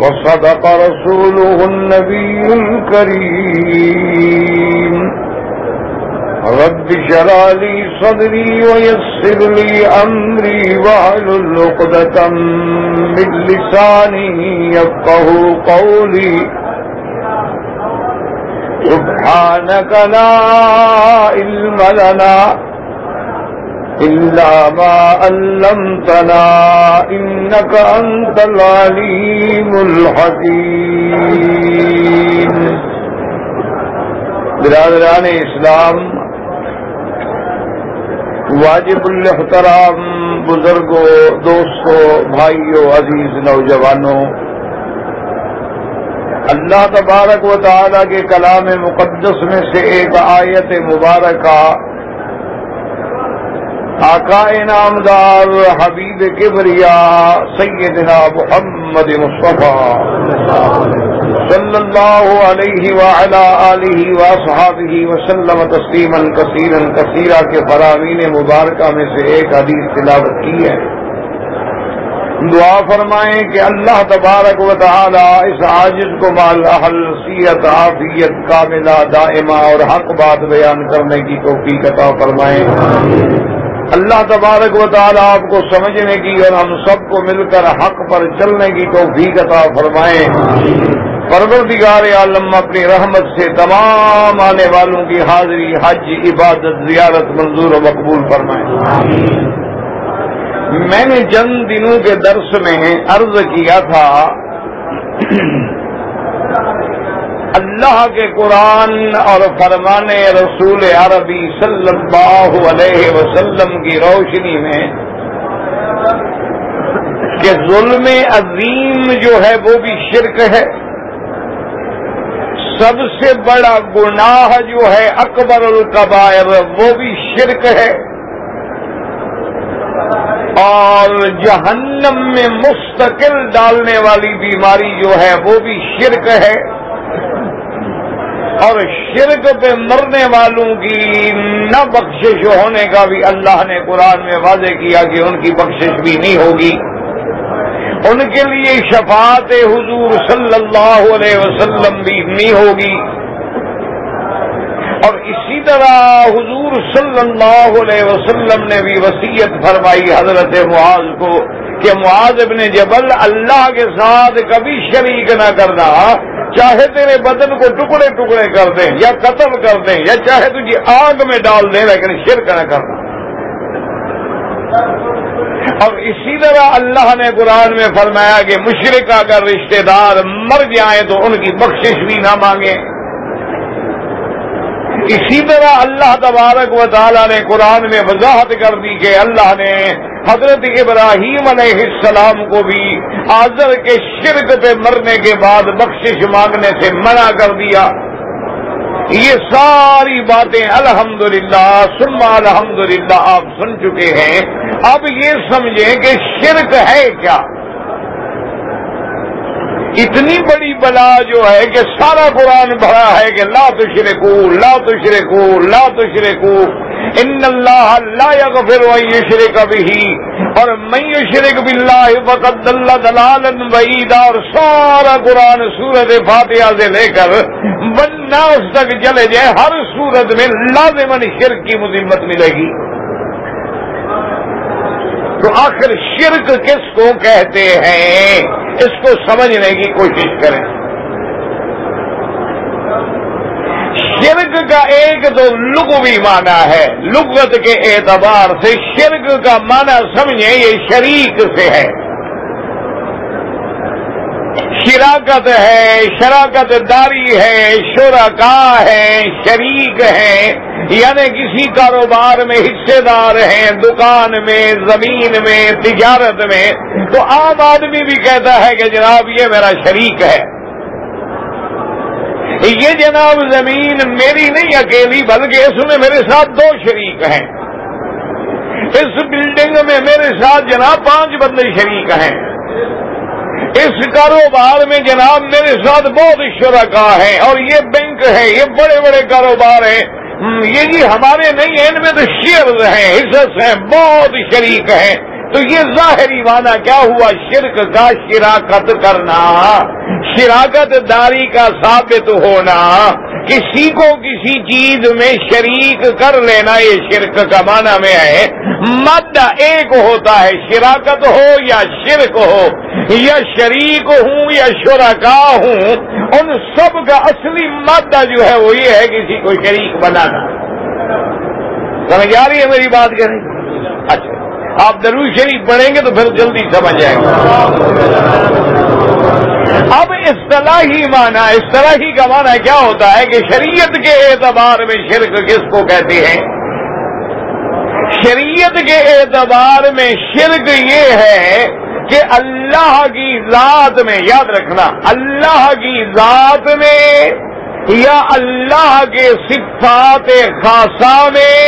وصدق رسوله النبي الكريم. رب شرع لي صدري ويسر لي أمري وعل اللقدة من لساني يبقه قولي. سبحانك لا علم لنا إلا ما علمتنا إنك أنت العليم الحكيم. برادران اسلام، واجب الحترام بزرگوں، دوستوں، بھائیوں، عزیز نوجوانوں، اللہ تبارک و تعالی کے کلام مقدس میں سے ایک آیت مبارکہ آقا انعامدار حبیب کبریا سیدنا محمد مصطفیٰ صلی اللہ علیہ وعلا آلہ وصحابہ وسلم تسلیما کثیرا کثیرا کے فراوین مبارکہ میں سے ایک حدیث تلاوت کی ہے۔ دعا فرمائیں کہ اللہ تبارک و تعالی اس عاجز کو مال حلثیت عافیت کاملہ دائمہ اور حق بات بیان کرنے کی توفیق عطا فرمائیں اللہ تبارک و تعالی آپ کو سمجھنے کی اور ہم سب کو مل کر حق پر چلنے کی توفیق عطا فرمائیں پروردگار عالم اپنی رحمت سے تمام آنے والوں کی حاضری، حج، عبادت، زیارت منظور و مقبول فرمائیں میں نے چند دنوں کے درس میں عرض کیا تھا اللہ کے قرآن اور فرمان رسول عربی صلی اللہ علیہ وسلم کی روشنی میں کہ ظلم عظیم جو ہے وہ بھی شرک ہے۔ سب سے بڑا گناہ جو ہے اکبر القبائر وہ بھی شرک ہے۔ اور جہنم میں مستقل ڈالنے والی بیماری جو ہے وہ بھی شرک ہے۔ اور شرک پہ مرنے والوں کی نہ بخشش ہونے کا بھی اللہ نے قرآن میں واضح کیا کہ ان کی بخشش بھی نہیں ہوگی۔ ان کے لیے شفاعت حضور صلی اللہ علیہ وسلم بھی نہیں ہوگی۔ اور اسی طرح حضور صلی اللہ علیہ وسلم نے بھی وسیعت فرمائی حضرت معاذ کو کہ معاذ ابن جبل اللہ کے ساتھ کبھی شریک نہ کرنا، چاہے تیرے بدن کو ٹکڑے ٹکڑے کر دیں یا قتل کر دیں یا چاہے تجھے آگ میں ڈال دیں، لیکن شرک نہ کرنا۔ اور اسی طرح اللہ نے قرآن میں فرمایا کہ مشرق اگر رشتہ دار مر جائیں تو ان کی بخشش بھی نہ مانگیں۔ اسی طرح اللہ تبارک و تعالیٰ نے قرآن میں وضاحت کر دی کہ اللہ نے حضرت ابراہیم علیہ السلام کو بھی آزر کے شرک پہ مرنے کے بعد بخشش مانگنے سے منع کر دیا۔ یہ ساری باتیں الحمدللہ للہ الحمدللہ آپ سن چکے ہیں۔ اب یہ سمجھیں کہ شرک ہے کیا؟ اتنی بڑی بلا جو ہے کہ سارا قرآن بھرا ہے کہ لا تشرکو لا تشرکو لا تشرکو۔ ان اللہ لا یغفر و یشرک به اور من یشرک باللہ فقد دل دلالا بعیدا۔ اور سارا قرآن سورت فاتحہ سے لے کر بناس تک چلے جائے، ہر سورت میں لازمن شرک کی مذمت ملے گی۔ تو آخر شرک کس کو کہتے ہیں؟ اس کو سمجھنے کی کوشش کریں۔ شرک کا ایک تو لغوی معنی ہے۔ لغت کے اعتبار سے شرک کا معنی سمجھیں یہ شریک سے ہے۔ شراکت ہے، شراکت داری ہے، شرکا ہے، شریک ہے۔ یعنی کسی کاروبار میں، حصے دار ہیں، دکان میں، زمین میں، تجارت میں۔ تو عام آدمی بھی کہتا ہے کہ جناب یہ میرا شریک ہے۔ یہ جناب زمین میری نہیں اکیلی، بلکہ اس میں میرے ساتھ دو شریک ہیں۔ اس بلڈنگ میں میرے ساتھ جناب پانچ بندے شریک ہیں۔ اس کاروبار میں جناب میرے ساتھ بہت شرکا ہیں اور یہ بینک ہے، یہ بڑے بڑے کاروبار ہیں۔ یہ جی ہمارے نہیں ہیں، ان میں تو شیئر ہیں، حصص ہیں، بہت شریک ہیں۔ تو یہ ظاہری معنی کیا ہوا؟ شرک کا شراکت کرنا، شراکت داری کا ثابت ہونا۔ کسی کو کسی چیز میں شریک کر لینا، یہ شرک کا معنی میں ہے۔ مدہ ایک ہوتا ہے، شراکت ہو یا شرک ہو، یا شریک ہوں یا شرکا ہوں، ان سب کا اصلی مادہ جو ہے وہ یہ ہے کسی کو شریک بنانا سمجھ آ رہی ہے میری بات کریں اچھا۔ آپ ضرور شریف پڑھیں گے تو پھر جلدی سمجھ جائیں گے۔ اب اصطلاحی معنی اصطلاحی کا معنی کیا ہوتا ہے کہ شریعت کے اعتبار میں شرک کس کو کہتے ہیں؟ شریعت کے اعتبار میں شرک یہ ہے کہ اللہ کی ذات میں، یاد رکھنا، اللہ کی ذات میں یا اللہ کے صفات خاصہ میں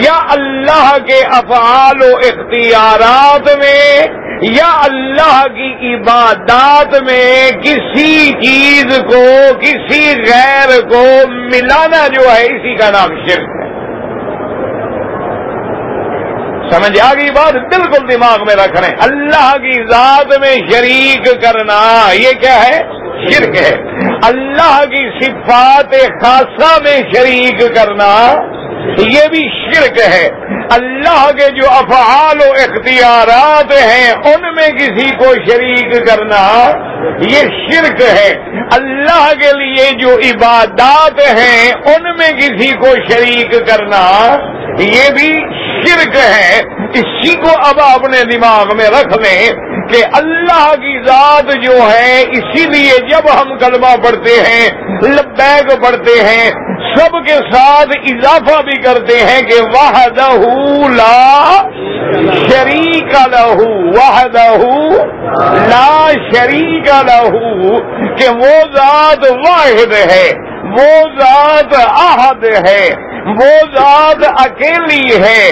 یا اللہ کے افعال و اختیارات میں یا اللہ کی عبادات میں کسی چیز کو، کسی غیر کو ملانا جو ہے اسی کا نام شرک ہے سمجھ آ گئی بات؟ بالکل دماغ میں رکھ رہے اللہ کی ذات میں شریک کرنا، یہ کیا ہے؟ شرک ہے۔ اللہ کی صفات خاصہ میں شریک کرنا، یہ بھی شرک ہے۔ اللہ کے جو افعال و اختیارات ہیں، ان میں کسی کو شریک کرنا یہ شرک ہے۔ اللہ کے لیے جو عبادات ہیں، ان میں کسی کو شریک کرنا یہ بھی شرک ہے۔ اسی کو اب اپنے دماغ میں رکھ لیں کہ اللہ کی ذات جو ہے، اسی لیے جب ہم کلمہ پڑھتے ہیں، لبیک پڑھتے ہیں سب کے ساتھ اضافہ بھی کرتے ہیں کہ واحدہ لا شریک لہو واحدہ لا شریک لہو، کہ وہ ذات واحد ہے، وہ ذات احد ہے، وہ ذات اکیلی ہے،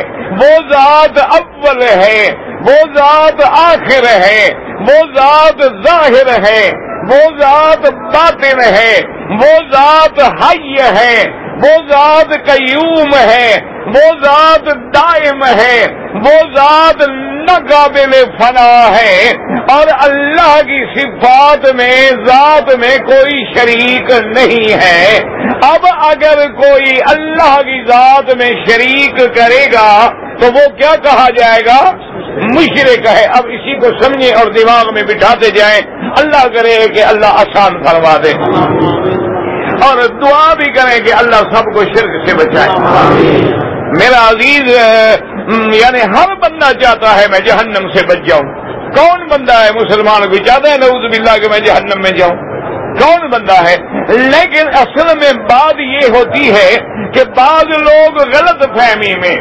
وہ ذات اول ہے، وہ ذات آخر ہے، وہ ذات ظاہر ہے، وہ ذات باطن ہے۔ وہ ذات حی ہے، وہ ذات قیوم ہے، وہ ذات دائم ہے، وہ ذات ناقابل فنا ہے۔ اور اللہ کی صفات میں، ذات میں کوئی شریک نہیں ہے۔ اب اگر کوئی اللہ کی ذات میں شریک کرے گا تو وہ کیا کہا جائے گا؟ مشرق ہے۔ اب اسی کو سمجھیں اور دماغ میں بٹھاتے جائیں۔ اللہ کرے کہ اللہ آسان فرما دے۔ اور دعا بھی کریں کہ اللہ سب کو شرک سے بچائے۔ میرا عزیز یعنی ہر بندہ چاہتا ہے میں جہنم سے بچ جاؤں۔ کون بندہ ہے مسلمان بھی چاہتا ہے نعوذ باللہ کہ میں جہنم میں جاؤں؟ کون بندہ ہے؟ لیکن اصل میں بات یہ ہوتی ہے کہ بعض لوگ غلط فہمی میں،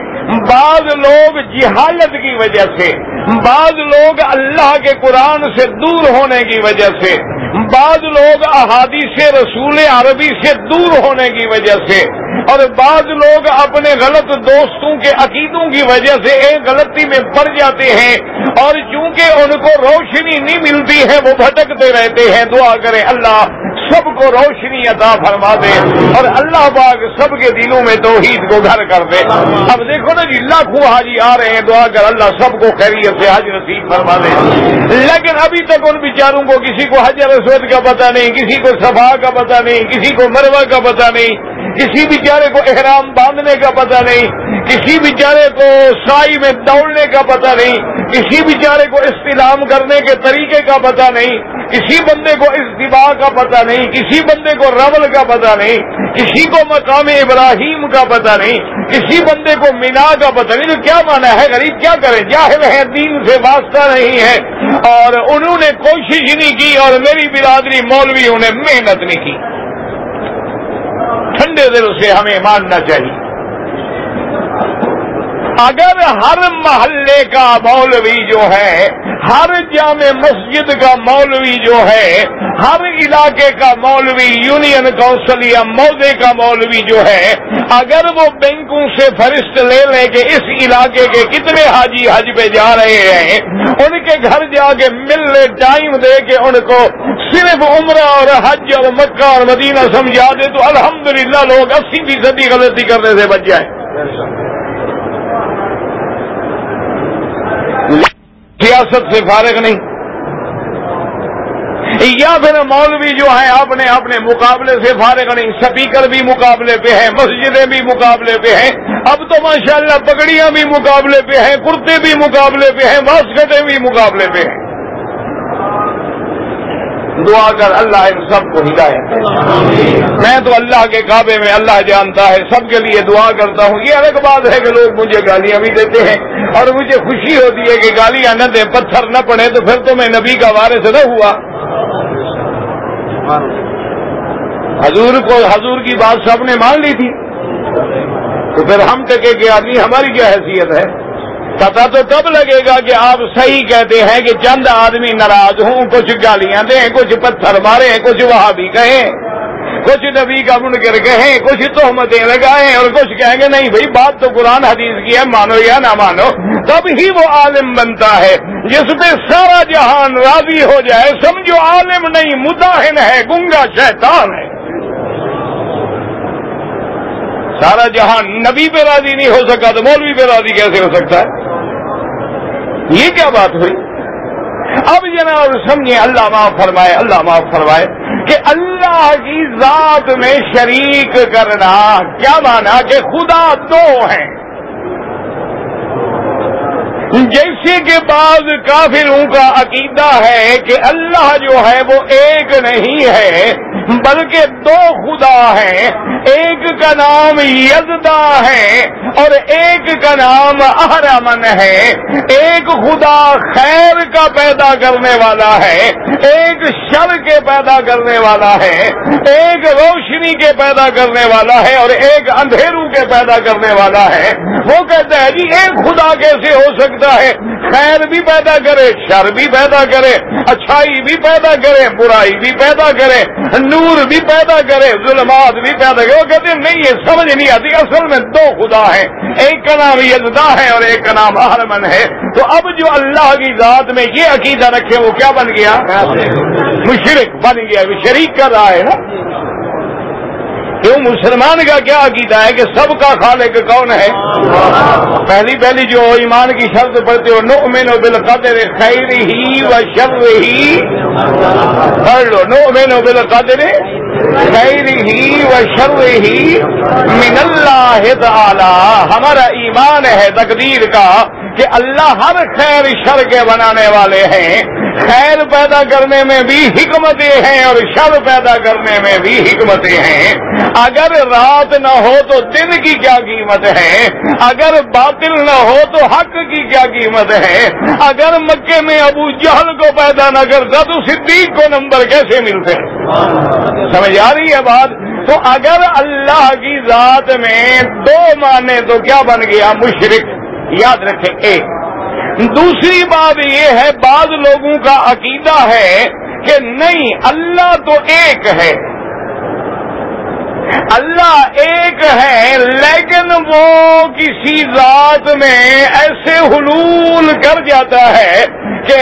بعض لوگ جہالت کی وجہ سے، بعض لوگ اللہ کے قرآن سے دور ہونے کی وجہ سے، بعض لوگ احادیث رسول عربی سے دور ہونے کی وجہ سے، اور بعض لوگ اپنے غلط دوستوں کے عقیدوں کی وجہ سے ایک غلطی میں پڑ جاتے ہیں، اور چونکہ ان کو روشنی نہیں ملتی ہے، وہ بھٹکتے رہتے ہیں، دعا کریں اللہ سب کو روشنی عطا فرما دے اور اللہ باغ سب کے دلوں میں توحید کو گھر کر دے۔ اب دیکھو نا جی لاکھوں حاجی آ رہے ہیں، دعا کر اللہ سب کو خیریت سے حج نصیب فرما دے۔ لیکن ابھی تک ان بیچاروں کو کسی کو حج رسود کا پتہ نہیں، کسی کو صفا کا پتہ نہیں، کسی کو مروا کا پتہ نہیں۔ کسی بیچارے کو احرام باندھنے کا پتہ نہیں، کسی بیچارے کو سائی میں دوڑنے کا پتہ نہیں، کسی بیچارے کو استعلام کرنے کے طریقے کا پتہ نہیں، کسی بندے کو استفاع کا پتہ نہیں، کسی بندے کو ربل کا پتہ نہیں، کسی کو مقام ابراہیم کا پتہ نہیں، کسی بندے کو مینا کا پتہ نہیں۔ تو کیا مانا ہے غریب؟ کیا کریں جاہل ہے دین سے واسطہ نہیں ہے۔ اور انہوں نے کوشش نہیں کی اور میری برادری مولویوں نے محنت نہیں کی۔ ٹھنڈے دل سے ہمیں ماننا چاہیے۔ اگر ہر محلے کا مولوی جو ہے، ہر جامع مسجد کا مولوی جو ہے، ہر علاقے کا مولوی، یونین کونسل یا مودے کا مولوی جو ہے، اگر وہ بینکوں سے فرشت لے لیں کہ اس علاقے کے کتنے حاجی حج پہ جا رہے ہیں، ان کے گھر جا کے ملنے ٹائم دے کے ان کو صرف عمرہ اور حج اور مکہ اور مدینہ سمجھا دے تو الحمدللہ لوگ اسی فیصدی غلطی کرنے سے بچ جائیں۔ سیاست سے فارغ نہیں۔ یا پھر مولوی جو ہیں اپنے اپنے مقابلے سے فارغ نہیں، سپیکر بھی مقابلے پہ ہیں، مسجدیں بھی مقابلے پہ ہیں، اب تو ماشاءاللہ پگڑیاں بھی مقابلے پہ ہیں، کرتے بھی مقابلے پہ ہیں واسکٹیں بھی مقابلے پہ ہیں۔ دعا کر اللہ ان سب کو ہدایت میں تو اللہ کے کعبے میں اللہ جانتا ہے، سب کے لیے دعا کرتا ہوں۔ یہ الگ بات ہے کہ لوگ مجھے گالیاں بھی دیتے ہیں اور مجھے خوشی ہوتی ہے کہ گالیاں نہ دیں، پتھر نہ پڑے تو پھر تو میں نبی کا وارث نہ ہوا۔ حضور کو، حضور کی بات سب نے مان لی تھی۔ تو پھر ہم ٹکے کہ آدمی، ہماری کیا حیثیت ہے؟ پتا تو تب لگے گا کہ آپ صحیح کہتے ہیں کہ چند آدمی ناراض ہوں، کچھ گالیاں دیں، کچھ پتھر مارے کچھ وہاں بھی کہیں، کچھ نبی کا منکر کہیں، کچھ تہمتیں لگائیں اور کچھ کہیں گے، نہیں بھائی، بات تو قرآن حدیث کی ہے، مانو یا نہ مانو، تب ہی وہ عالم بنتا ہے، جس پہ سارا جہان راضی ہو جائے۔ سمجھو، عالم نہیں، مداحن ہے، گنگا شیطان ہے۔ سارا جہان نبی پہ راضی نہیں ہو سکا تو مولوی پہ راضی کیسے ہو سکتا ہے؟ یہ کیا بات ہوئی؟ اب جناب سمجھے اللہ معاف فرمائے، اللہ معاف فرمائے کہ اللہ کی ذات میں شریک کرنا کیا مانا؟ کہ خدا دو ہیں۔ جیسے کہ بعض کافروں کا عقیدہ ہے کہ اللہ جو ہے وہ ایک نہیں ہے بلکہ دو خدا ہیں، ایک کا نام یزدا ہے اور ایک کا نام احرمن ہے۔ ایک خدا خیر کا پیدا کرنے والا ہے، ایک شر کے پیدا کرنے والا ہے، ایک روشنی کے پیدا کرنے والا ہے اور ایک اندھیروں کے پیدا کرنے والا ہے۔ وہ کہتا ہے جی ایک خدا کیسے ہو سکتا ہے؟ خیر بھی پیدا کرے شر بھی پیدا کرے اچھائی بھی پیدا کرے برائی بھی پیدا کرے نور بھی پیدا کرے ظلمات بھی پیدا کرے۔ وہ کہتے ہیں نہیں یہ سمجھ نہیں آتی اصل میں دو خدا ہیں۔ ایک کا نام یزدا ہے اور ایک کا نام احرمن ہے۔ تو اب جو اللہ کی ذات میں یہ عقیدہ رکھے وہ کیا بن گیا؟ مشرق بن گیا شریک کر رہا ہے نا۔ کیوں مسلمان کا کیا عقیدہ ہے کہ سب کا خالق کون ہے؟ پہلی پہلی جو ایمان کی شرط پڑھتے ہو نو مین و بل خیر ہی و شر ہی پڑھ لو نو مین و بل خیر ہی و شر ہی من اللہ تعالی، ہمارا ایمان ہے تقدیر کا کہ اللہ ہر خیر شر کے بنانے والے ہیں۔ خیر پیدا کرنے میں بھی حکمتیں ہیں اور شر پیدا کرنے میں بھی حکمتیں ہیں۔ اگر رات نہ ہو تو دن کی کیا قیمت ہے؟ اگر باطل نہ ہو تو حق کی کیا قیمت ہے؟ اگر مکے میں ابو جہل کو پیدا نہ کرتا تو صدیق کو نمبر کیسے ملتے؟ سمجھ آ رہی ہے بات؟ تو اگر اللہ کی ذات میں دو مانے تو کیا بن گیا؟ مشرق یاد رکھیں، ایک دوسری بات یہ ہے، بعض لوگوں کا عقیدہ ہے کہ نہیں، اللہ تو ایک ہے۔ اللہ ایک ہے، لیکن وہ کسی ذات میں ایسے حلول کر جاتا ہے کہ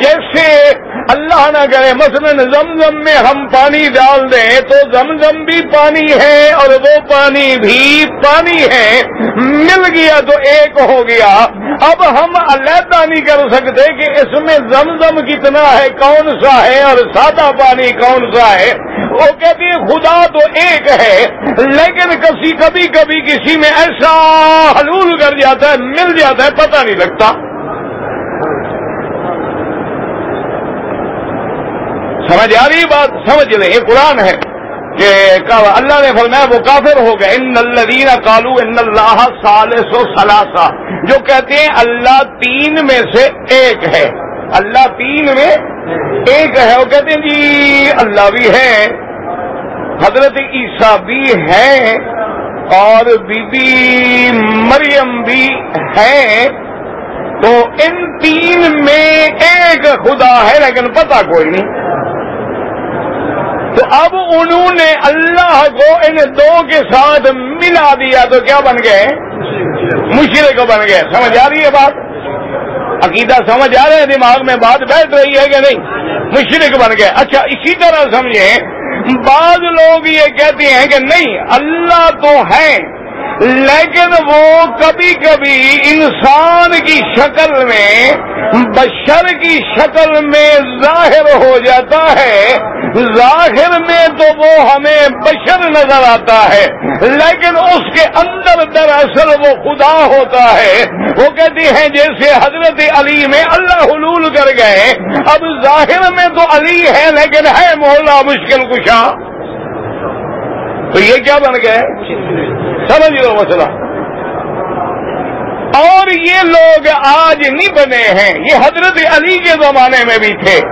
جیسے اللہ نہ کرے مثلا زمزم میں ہم پانی ڈال دیں تو زمزم بھی پانی ہے اور وہ پانی بھی پانی ہے۔ مل گیا تو ایک ہو گیا۔ اب ہم علیحدہ نہیں کر سکتے کہ اس میں زمزم کتنا ہے، کون سا ہے اور سادہ پانی کون سا ہے۔ وہ کہتی ہے خدا تو ایک ہے، لیکن کسی کبھی کبھی کسی میں ایسا حلول کر جاتا ہے، مل جاتا ہے، پتہ نہیں لگتا۔ سمجھ آ رہی بات؟ سمجھ لیں یہ قرآن ہے کہ اللہ نے فرمایا، وہ کافر ہو گئے۔ ان الدین کالو ان اللہ سالس و سلاسا جو کہتے ہیں، اللہ تین میں سے ایک ہے۔ اللہ تین میں ایک ہے۔ وہ کہتے ہیں جی اللہ بھی ہے، حضرت عیسیٰ بھی ہے، اور بی بی مریم بھی ہے۔ تو ان تین میں ایک خدا ہے، لیکن پتہ کوئی نہیں۔ تو اب انہوں نے اللہ کو ان دو کے ساتھ ملا دیا تو کیا بن گئے؟ مشرے کو بن گئے۔ سمجھ آ رہی ہے بات؟ عقیدہ سمجھ آ رہے ہیں دماغ میں بات بیٹھ رہی ہے کہ نہیں؟ مشرق بن گئے۔ اچھا اسی طرح سمجھیں، بعض لوگ یہ کہتے ہیں کہ نہیں، اللہ تو ہیں۔ لیکن وہ کبھی کبھی انسان کی شکل میں، بشر کی شکل میں ظاہر ہو جاتا ہے۔ ظاہر میں تو وہ ہمیں بشر نظر آتا ہے، لیکن اس کے اندر دراصل وہ خدا ہوتا ہے۔ وہ کہتی ہیں جیسے حضرت علی میں اللہ حلول کر گئے۔ اب ظاہر میں تو علی ہے، لیکن ہے مولا مشکل کشا۔ تو یہ کیا بن گئے؟ سمجھ لو مسئلہ۔ اور یہ لوگ آج نہیں بنے ہیں، یہ حضرت علی کے زمانے میں بھی تھے۔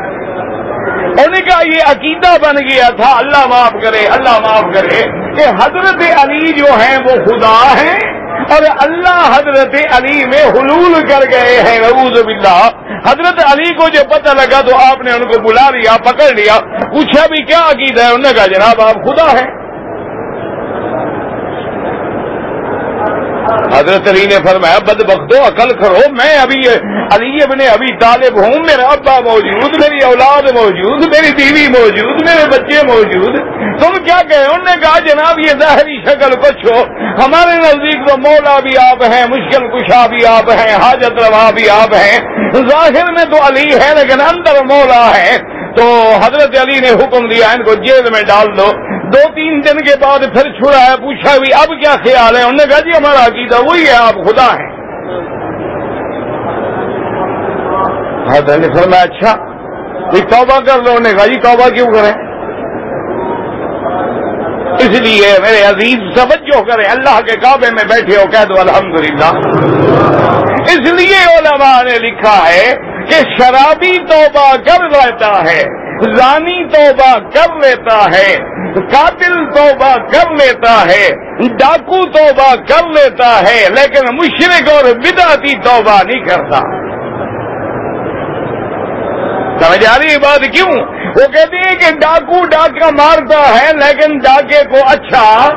انہیں کا یہ عقیدہ بن گیا تھا، اللہ معاف کرے، اللہ معاف کرے، کہ حضرت علی جو ہیں وہ خدا ہیں اور اللہ حضرت علی میں حلول کر گئے ہیں۔ نعوذ باللہ۔ حضرت علی کو جو پتہ لگا تو آپ نے ان کو بلا لیا، پکڑ لیا۔ پوچھا بھی کیا عقیدہ ہے؟ انہوں نے کہا جناب آپ خدا ہیں۔ حضرت علی نے فرمایا بد بختو عقل کرو، میں ابھی علی ابن ابھی طالب ہوں میرا ابا موجود، میری اولاد موجود، میری بیوی موجود، میرے بچے موجود۔ تم کیا کہے انہوں نے کہا، جناب، یہ ظاہری شکل کچھ ہو ہمارے نزدیک تو مولا بھی آپ ہیں، مشکل کشا بھی آپ ہیں، حاجت روا بھی آپ ہیں۔ ظاہر میں تو علی ہے، لیکن اندر مولا ہے۔ تو حضرت علی نے حکم دیا، ان کو جیل میں ڈال دو۔ دو تین دن کے بعد پھر چھڑا ہے، پوچھا بھی، اب کیا خیال ہے؟ انہوں نے کہا جی ہمارا عقیدہ وہی ہے، آپ خدا ہیں۔ ہاں، سر میں اچھا توبہ کر لو، انہوں نے کہا جی توبہ کیوں کریں؟ اس لیے میرے عزیز، توجہ کریں، اللہ کے کعبے میں بیٹھے ہو، کہہ دو، الحمدللہ۔ اس لیے علماء نے لکھا ہے کہ شرابی توبہ کر لیتا ہے، زانی توبہ کر لیتا ہے۔ قاتل توبہ کر لیتا ہے، ڈاکو توبہ کر لیتا ہے، لیکن مشرق اور بدعتی توبہ نہیں کرتا۔ سمجھ آ رہی بات کیوں؟ وہ کہتے ہیں کہ ڈاکو ڈاکہ مارتا ہے، لیکن ڈاکے کو اچھا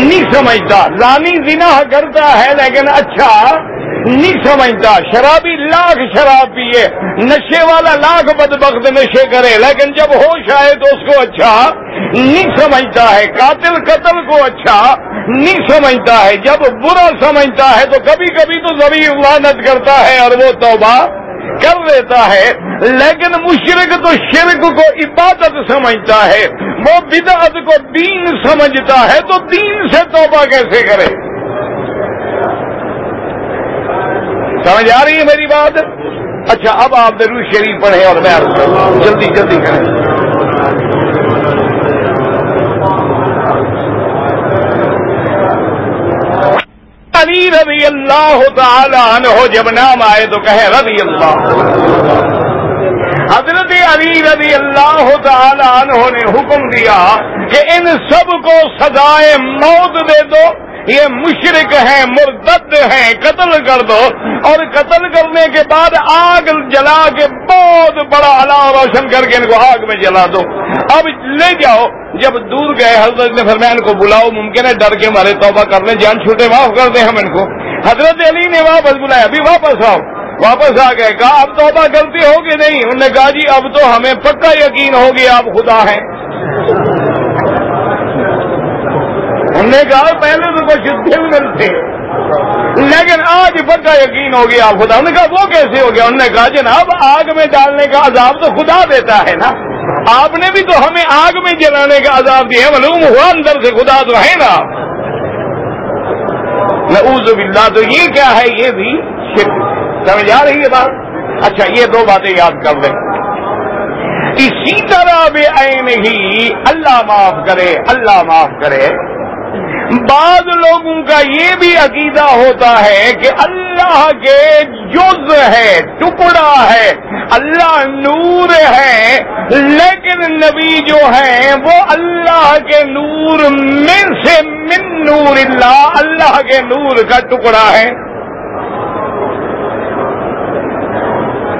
نہیں سمجھتا۔ زانی زنا کرتا ہے، لیکن اچھا نہیں سمجھتا۔ شرابی لاکھ شراب پیے نشے والا لاکھ بد بخت نشے کرے۔ لیکن جب ہوش آئے تو اس کو اچھا نہیں سمجھتا ہے۔ قاتل قتل کو اچھا نہیں سمجھتا ہے۔ جب برا سمجھتا ہے تو کبھی کبھی تو زبی وانت کرتا ہے اور وہ توبہ کر لیتا ہے۔ لیکن مشرق تو شرک کو عبادت سمجھتا ہے۔ وہ بدعت کو دین سمجھتا ہے۔ تو دین سے توبہ کیسے کرے؟ سمجھ آ رہی ہے میری بات؟ اچھا اب آپ ضرور شریف پڑھیں اور میں جلدی جلدی کریں۔ علی رضی اللہ تعالی عنہ جب نام آئے تو کہے، رضی اللہ۔ حضرت علی رضی اللہ تعالی عنہ نے حکم دیا کہ ان سب کو سزائے موت دے دو۔ یہ مشرق ہیں مرتد ہیں، قتل کر دو۔ اور قتل کرنے کے بعد آگ جلا کے بہت بڑا علاؤ روشن کر کے ان کو آگ میں جلا دو۔ اب لے جاؤ۔ جب دور گئے، حضرت نے فرمایا، ان کو بلاؤ، ممکن ہے ڈر کے مارے توبہ کر لیں، جان چھوٹے معاف کر دیں ہم ان کو۔ حضرت علی نے واپس بلایا، ابھی واپس آؤ۔ واپس آ گئے، کہا، اب توبہ غلطی ہوگی نہیں؟ انہوں نے کہا جی اب تو ہمیں پکا یقین ہوگی آپ خدا ہیں انہوں نے کہا پہلے تو کچھ دل مل تھے لیکن آج پکا یقین ہو گیا خدا۔ انہوں نے کہا، وہ کیسے ہو گیا؟ انہوں نے کہا، جناب، آگ میں ڈالنے کا عذاب تو خدا دیتا ہے نا۔ آپ نے بھی تو ہمیں آگ میں جلانے کا عذاب دیا معلوم ہوا اندر سے خدا تو ہے نا۔ نعوذ باللہ، تو یہ کیا ہے؟ یہ بھی سمجھ آ رہی ہے بات؟ اچھا یہ دو باتیں یاد کر لیں۔ اسی طرح بے عین ہی اللہ معاف کرے، اللہ معاف کرے۔ بعض لوگوں کا یہ بھی عقیدہ ہوتا ہے کہ اللہ کے جز ہے، ٹکڑا ہے، اللہ نور ہے، لیکن نبی جو ہیں وہ اللہ کے نور من سے من نور اللہ اللہ کے نور کا ٹکڑا ہے۔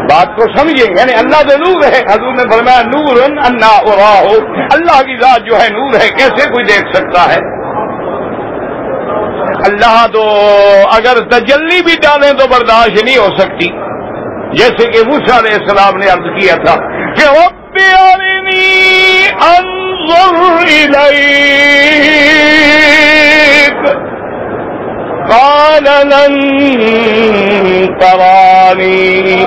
بات کو سمجھیں یعنی اللہ تو نور ہے۔ حضور نے فرمایا نور انا اور اللہ کی ذات جو ہے نور ہے، کیسے کوئی دیکھ سکتا ہے؟ اللہ تو اگر تجلی بھی ڈالیں تو برداشت نہیں ہو سکتی۔ جیسے کہ موسا علیہ السلام نے عرض کیا تھا کہ قال لن تراني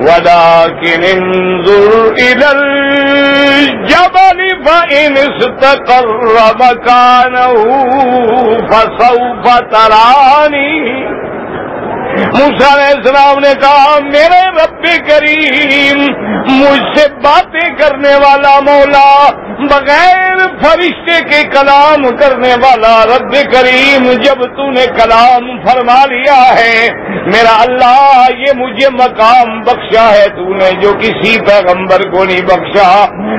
ولكن انظر إلى الجبل فإن استقر مكانه فسوف تراني علیہ السلام نے کہا، میرے رب کریم، مجھ سے باتیں کرنے والا مولا، بغیر فرشتے کے کلام کرنے والا رب کریم، جب تو نے کلام فرما لیا ہے، میرا اللہ، یہ مجھے مقام بخشا ہے، تو نے جو کسی پیغمبر کو نہیں بخشا،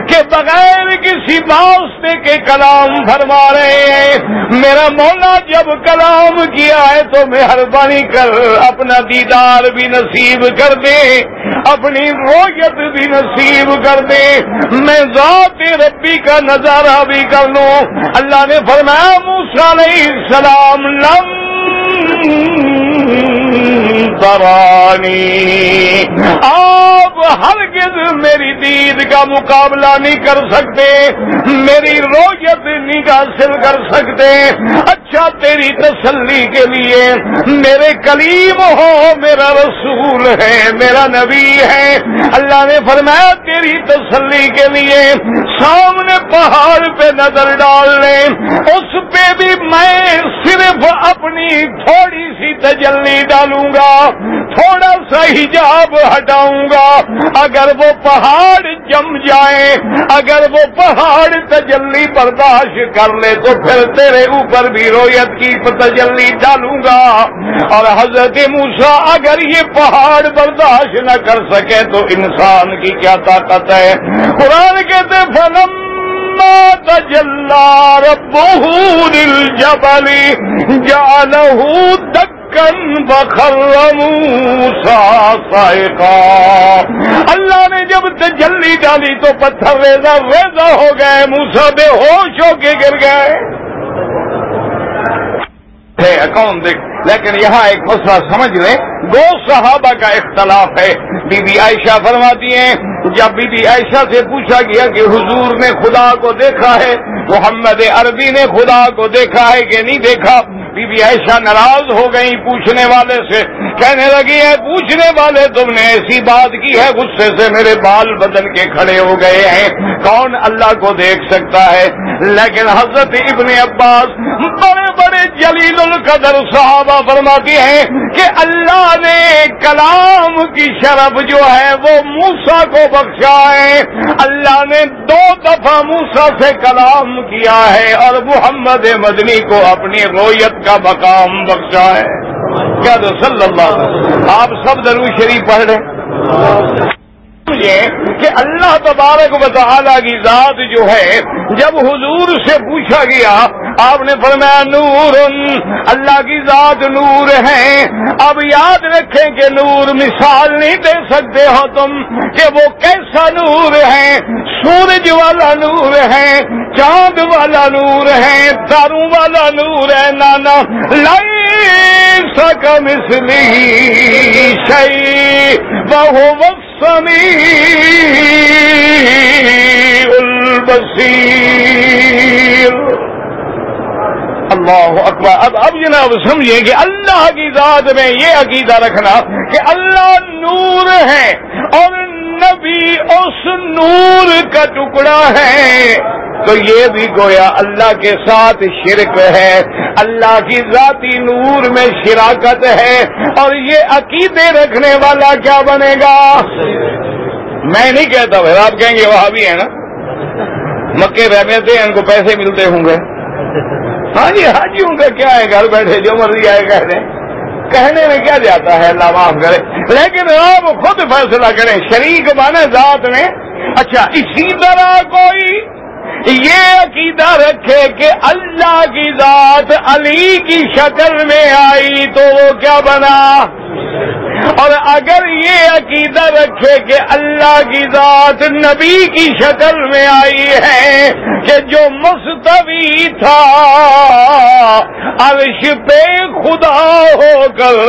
کہ بغیر کسی واسطے کے کلام فرما رہے ہیں، میرا مولا جب کلام کیا ہے تو مہربانی کر اپنا دیدار بھی نصیب کر دے، اپنی رویت بھی نصیب کر دے۔ میں ذات ربی کا نظارہ بھی کر لوں۔ اللہ نے فرمایا موسا علیہ السلام لم ترانی۔ آپ ہرگز میری دید کا مقابلہ نہیں کر سکتے، میری رویت نہیں حاصل کر سکتے۔ اچھا تیری تسلی کے لیے میرے کلیم ہو، میرا رسول ہے، میرا نبی ہے۔ اللہ نے فرمایا، تیری تسلی کے لیے سامنے پہاڑ پہ نظر ڈال لیں۔ اس پہ بھی میں صرف اپنی تھوڑی سی تجلی ڈالوں گا۔ تھوڑا سا حجاب ہٹاؤں گا۔ اگر وہ پہاڑ جم جائے اگر وہ پہاڑ تجلی برداشت کر لے، تو پھر تیرے اوپر بھی رویت کی تجلی ڈالوں گا۔ اور حضرت موسا اگر یہ پہاڑ برداشت نہ کر سکے، تو انسان کی کیا طاقت ہے؟ قرآن کہتے فلما تجلى ربه للجبل جعله دكا بخر موسى صائقا اللہ نے جب تجلی ڈالی تو پتھر ریزا ریزا ہو گئے موسا بے ہوش ہو کے گر گئے۔ اکاؤنٹ دیکھ. لیکن یہاں ایک مسئلہ سمجھ لیں. دو صحابہ کا اختلاف ہے. بی بی عائشہ فرماتی ہیں، جب بی بی عائشہ سے پوچھا گیا کہ حضور نے خدا کو دیکھا ہے، محمد عربی نے خدا کو دیکھا ہے کہ نہیں دیکھا بی بی عائشہ ناراض ہو گئی پوچھنے والے سے، کہنے لگی ہے پوچھنے والے، تم نے ایسی بات کی ہے، غصے سے میرے بال بدن کے کھڑے ہو گئے ہیں۔ کون اللہ کو دیکھ سکتا ہے؟ لیکن حضرت ابن عباس بڑے بڑے جلیل القدر صحابہ فرماتی ہیں کہ اللہ نے کلام کی شرف جو ہے، وہ موسا کو بخشا ہے۔ اللہ نے دو دفعہ موسا سے کلام کیا ہے اور محمد مدنی کو اپنی رویت کا مقام بخشا ہے۔ کیا تو صلی اللہ آپ سب ضرور شریف پڑھ رہے کہ اللہ تبارک و تعالی کی ذات جو ہے، جب حضور سے پوچھا گیا آپ نے فرمایا، نور، اللہ کی ذات نور ہے۔ اب یاد رکھیں کہ نور مثال نہیں دے سکتے ہو تم کہ وہ کیسا نور ہے۔ سورج والا نور ہے، چاند والا نور ہے، داروں والا نور ہے، نانا لائی سکم اس شہی بہو سمی البصیر۔ اللہ اکبر۔ اب اب جناب سمجھیں کہ اللہ کی ذات میں یہ عقیدہ رکھنا کہ اللہ نور ہے اور نبی اس نور کا ٹکڑا ہے۔ تو یہ بھی گویا اللہ کے ساتھ شرک ہے۔ اللہ کی ذاتی نور میں شراکت ہے۔ اور یہ عقیدے رکھنے والا کیا بنے گا؟ میں نہیں کہتا بھائی، آپ کہیں گے وہاں بھی ہے نا؟ مکے رہنے سے ان کو پیسے ملتے ہوں گے۔ ہاں جی ہاں جی ہوں گے کیا ہے؟ گھر بیٹھے جو مرضی آئے کہہ دیں۔ کہنے میں کیا جاتا ہے؟ اللہ معاف کرے۔ لیکن آپ خود فیصلہ کریں۔ شریک مانے ذات میں اچھا اسی طرح کوئی یہ عقیدہ رکھے کہ اللہ کی ذات علی کی شکل میں آئی تو وہ کیا بنا؟ اور اگر یہ عقیدہ رکھے کہ اللہ کی ذات نبی کی شکل میں آئی ہے کہ جو مستوی تھا، عرش پہ خدا ہو کر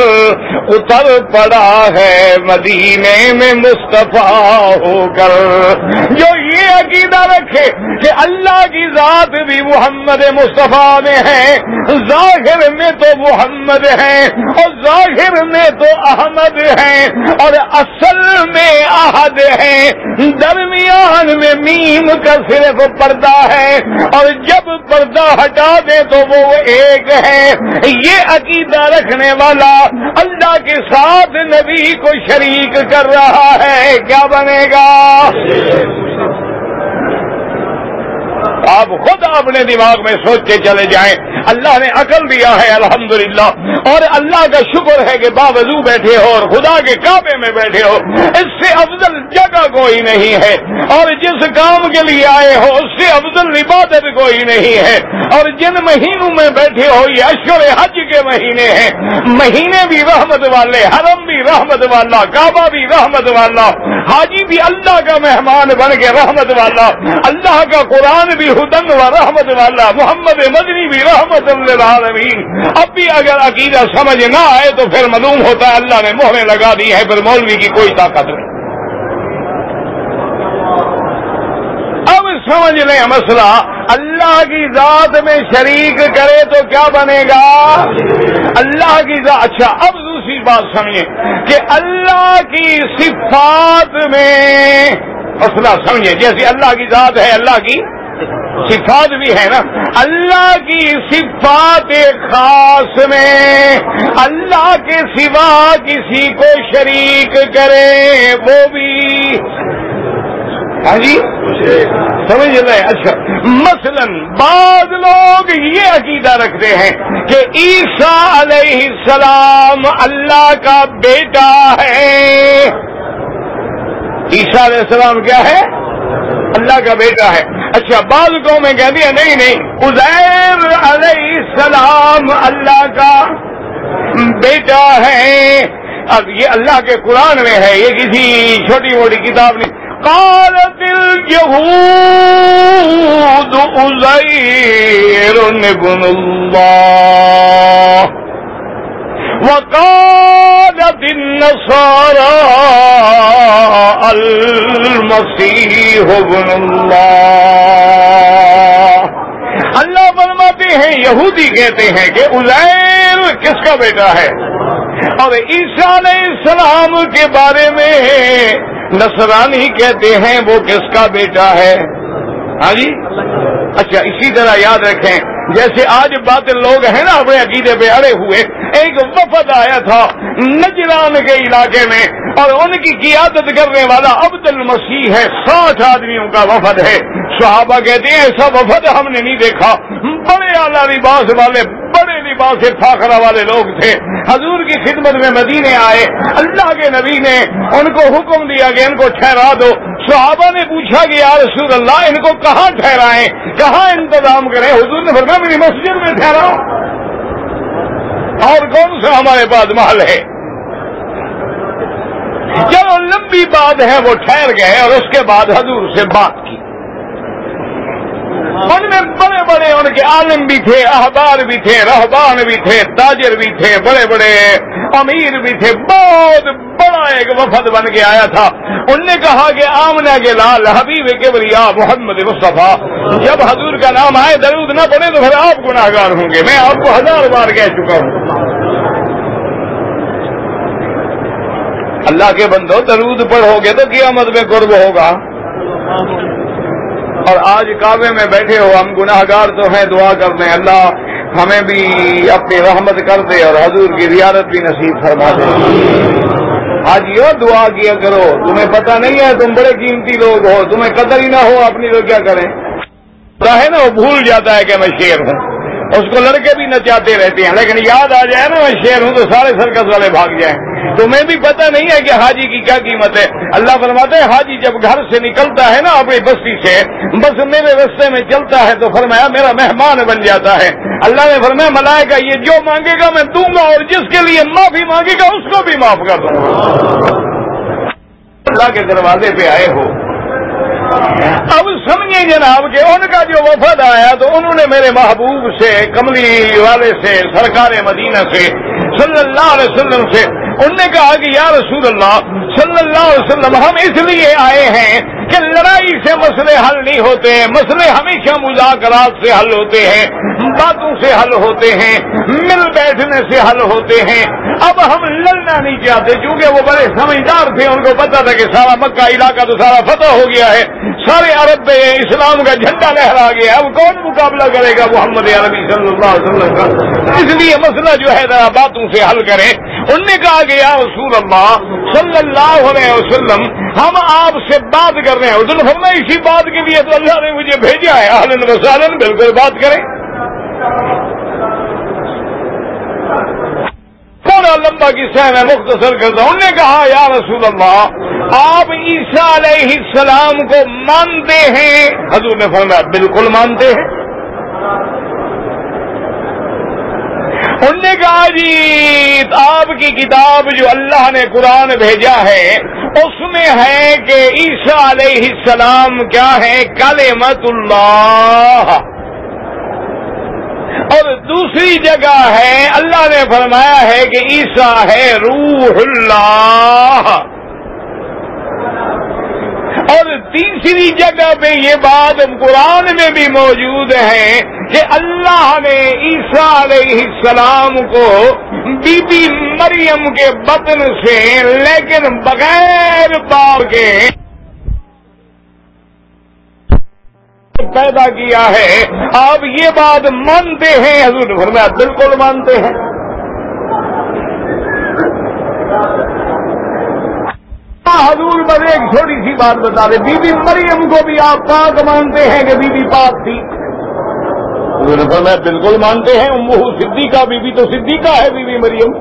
اتر پڑا ہے، مدینے میں مصطفیٰ ہو کر۔ جو یہ عقیدہ رکھے کہ اللہ کی ذات بھی محمد مصطفیٰ میں ہے، ظاہر میں تو محمد ہے، اور ظاہر میں تو احمد ہے اور اصل میں عہد ہے درمیان میں میم کا صرف پردہ ہے اور جب پردہ ہٹا دے تو وہ ایک ہے۔ یہ عقیدہ رکھنے والا اللہ کے ساتھ نبی کو شریک کر رہا ہے۔ کیا بنے گا؟ آپ خود اپنے دماغ میں سوچ کے چلے جائیں۔ اللہ نے عقل دیا ہے، الحمدللہ۔ اور اللہ کا شکر ہے کہ باوضو بیٹھے ہو اور خدا کے کعبے میں بیٹھے ہو۔ اس سے افضل جگہ کوئی نہیں ہے۔ اور جس کام کے لیے آئے ہو، اس سے افضل عبادت کوئی نہیں ہے۔ اور جن مہینوں میں بیٹھے ہو، یہ اشور حج کے مہینے ہیں۔ مہینے بھی رحمت والے، حرم بھی رحمت والا، کعبہ بھی رحمت والا، حاجی بھی اللہ کا مہمان بن کے رحمت والا، اللہ کا قرآن بھی ہدن و رحمت والا، محمد مدنی بھی رحمت للعالمین۔ اب بھی اگر عقیدہ سمجھ نہ آئے تو پھر معلوم ہوتا ہے اللہ نے مہریں لگا دی ہے پھر مولوی کی کوئی طاقت نہیں اب سمجھ لیں مسئلہ، اللہ کی ذات میں شریک کرے تو کیا بنے گا؟ اللہ کی ذات اچھا اب دوسری بات سمجھیں کہ اللہ کی صفات میں، مسئلہ سمجھیں، جیسے اللہ کی ذات ہے، اللہ کی صفات بھی ہے نا؟ اللہ کی صفات خاص میں، اللہ کے سوا کسی کو شریک کرے، وہ بھی ہاں جی؟ سمجھ رہے اچھا۔ مثلا بعض لوگ یہ عقیدہ رکھتے ہیں کہ عیسیٰ علیہ السلام اللہ کا بیٹا ہے۔ عیسیٰ علیہ السلام کیا ہے؟ اللہ کا بیٹا ہے۔ اچھا بعض کو میں کہہ دیا، نہیں نہیں۔ ازیر علیہ السلام اللہ کا بیٹا ہے۔ اب یہ اللہ کے قرآن میں ہے، یہ کسی چھوٹی موٹی کتاب نہیں۔ قالت اليهود ازیر ابن اللہ وقالت النصارى المسيح ابن اللہ اللہ فرماتے ہیں، یہودی کہتے ہیں کہ ازیر کس کا بیٹا ہے؟ اور عیسیٰ علیہ السلام کے بارے میں نصرانی کہتے ہیں وہ کس کا بیٹا ہے؟ ہاں جی؟ اچھا اسی طرح یاد رکھیں، جیسے آج بات لوگ ہیں نا اپنے عقیدے پہ اڑے ہوئے، ایک وفد آیا تھا نجران کے علاقے میں، اور ان کی قیادت کرنے والا عبد المسیح ہے، ساٹھ آدمیوں کا وفد ہے۔ صحابہ کہتے ہیں، ایسا وفد ہم نے نہیں دیکھا، بڑے اعلیٰ لباس والے بڑے لباس فاخرہ والے لوگ تھے۔ حضور کی خدمت میں مدینے آئے۔ اللہ کے نبی نے ان کو حکم دیا کہ ان کو ٹھہرا دو۔ صحابہ نے پوچھا کہ یا رسول اللہ، ان کو کہاں ٹھہرائیں؟ کہاں انتظام کریں؟ حضور نے فرمایا، میری مسجد میں ٹھہراؤ۔ اور کون سا ہمارے پاس محل ہے؟ چلو لمبی بات ہے، وہ ٹھہر گئے اور اس کے بعد حضور سے بات کی۔ ان میں بڑے بڑے ان کے عالم بھی تھے، احبار بھی تھے، رہبان بھی تھے، تاجر بھی تھے، بڑے بڑے امیر بھی تھے، بہت بڑا ایک وفد بن کے آیا تھا۔ ان نے کہا کہ آمنا کے لال حبیب کے بریا محمد مصطفیٰ۔ جب حضور کا نام آئے درود نہ پڑے تو پھر آپ گناہ گار ہوں گے۔ میں آپ کو ہزار بار کہہ چکا ہوں۔ اللہ کے بندو، درود پڑھو گے تو قیامت میں قرب ہوگا۔ اور آج کعبے میں بیٹھے ہو، ہم گناہ گار تو ہیں، دعا کر دیں۔ اللہ ہمیں بھی اپنی رحمت کر دے اور حضور کی زیارت بھی نصیب فرما دے۔ آج یہ دعا کیا کرو، تمہیں پتہ نہیں ہے، تم بڑے قیمتی لوگ ہو، تمہیں قدر ہی نہ ہو، اپنی تو کیا کریں؟ ہے نا، وہ بھول جاتا ہے کہ میں شیر ہوں۔ اس کو لڑکے بھی نچاتے رہتے ہیں، لیکن یاد آ جائے نا، میں شیر ہوں تو سارے سرکس والے بھاگ جائیں۔ تمہیں بھی پتہ نہیں ہے کہ حاجی کی کیا قیمت ہے۔ اللہ فرماتے ہیں، حاجی جب گھر سے نکلتا ہے نا اپنی بستی سے، بس میرے رستے میں چلتا ہے تو فرمایا میرا مہمان بن جاتا ہے۔ اللہ نے فرمایا ملائے گا یہ جو مانگے گا میں دوں گا اور جس کے لیے معافی مانگے گا اس کو بھی معاف کر دوں۔ گا اللہ کے دروازے پہ آئے ہو۔ اب سمجھے جناب کہ ان کا جو وفد آیا تو انہوں نے میرے محبوب سے، کملی والے سے، سرکار مدینہ سے، صلی اللہ علیہ وسلم سے انہوں نے کہا کہ یا رسول اللہ صلی اللہ علیہ وسلم، ہم اس لیے آئے ہیں کہ لڑائی سے مسئلے حل نہیں ہوتے ہیں مسئلے ہمیشہ مذاکرات سے حل ہوتے ہیں، باتوں سے حل ہوتے ہیں، مل بیٹھنے سے حل ہوتے ہیں۔ اب ہم لڑنا نہیں چاہتے، چونکہ وہ بڑے سمجھدار تھے، ان کو پتا تھا کہ سارا مکہ علاقہ تو سارا فتح ہو گیا ہے۔ سارے عرب میں اسلام کا جھنڈا لہرا گیا اب کون مقابلہ کرے گا محمد عربی صلی اللہ علیہ وسلم کا؟ اس لیے مسئلہ جو ہے ذرا باتوں سے حل کریں۔ ان نے کہا کہ یا رسول اللہ صلی اللہ علیہ وسلم ہم آپ سے بات کر رہے ہیں۔ حضور فرما اسی بات کے لیے تو اللہ نے مجھے بھیجا ہے۔ اہلن وسالن بالکل بات کریں۔ تھوڑا لمبا قصہ میں مختصر کرتا ہوں۔ انہوں نے کہا، یا رسول اللہ، آپ عیسیٰ علیہ السلام کو مانتے ہیں۔ حضور نے فرمایا، بالکل مانتے ہیں۔ انہوں نے کہا جی آپ کی کتاب جو اللہ نے قرآن بھیجا ہے، اس میں ہے کہ عیسیٰ علیہ السلام کیا ہے؟ کلمت اللہ۔ اور دوسری جگہ ہے، اللہ نے فرمایا ہے کہ عیسیٰ ہے روح اللہ۔ اور تیسری جگہ پہ یہ بات قرآن میں بھی موجود ہے کہ اللہ نے عیسیٰ علیہ السلام کو بی بی مریم کے بطن سے لیکن بغیر پاؤ کے پیدا کیا ہے۔ آپ یہ بات مانتے ہیں؟ حضور فرمایا، بالکل مانتے ہیں۔ ہاں، حضور بس ایک چھوٹی سی بات بتا دیں۔ بی بی مریم کو بھی آپ پاک مانتے ہیں کہ بی بی پاک تھی؟ حضور فرمایا بالکل مانتے ہیں امہ صدیقہ بی بی تو صدیقہ ہے بی بی مریم۔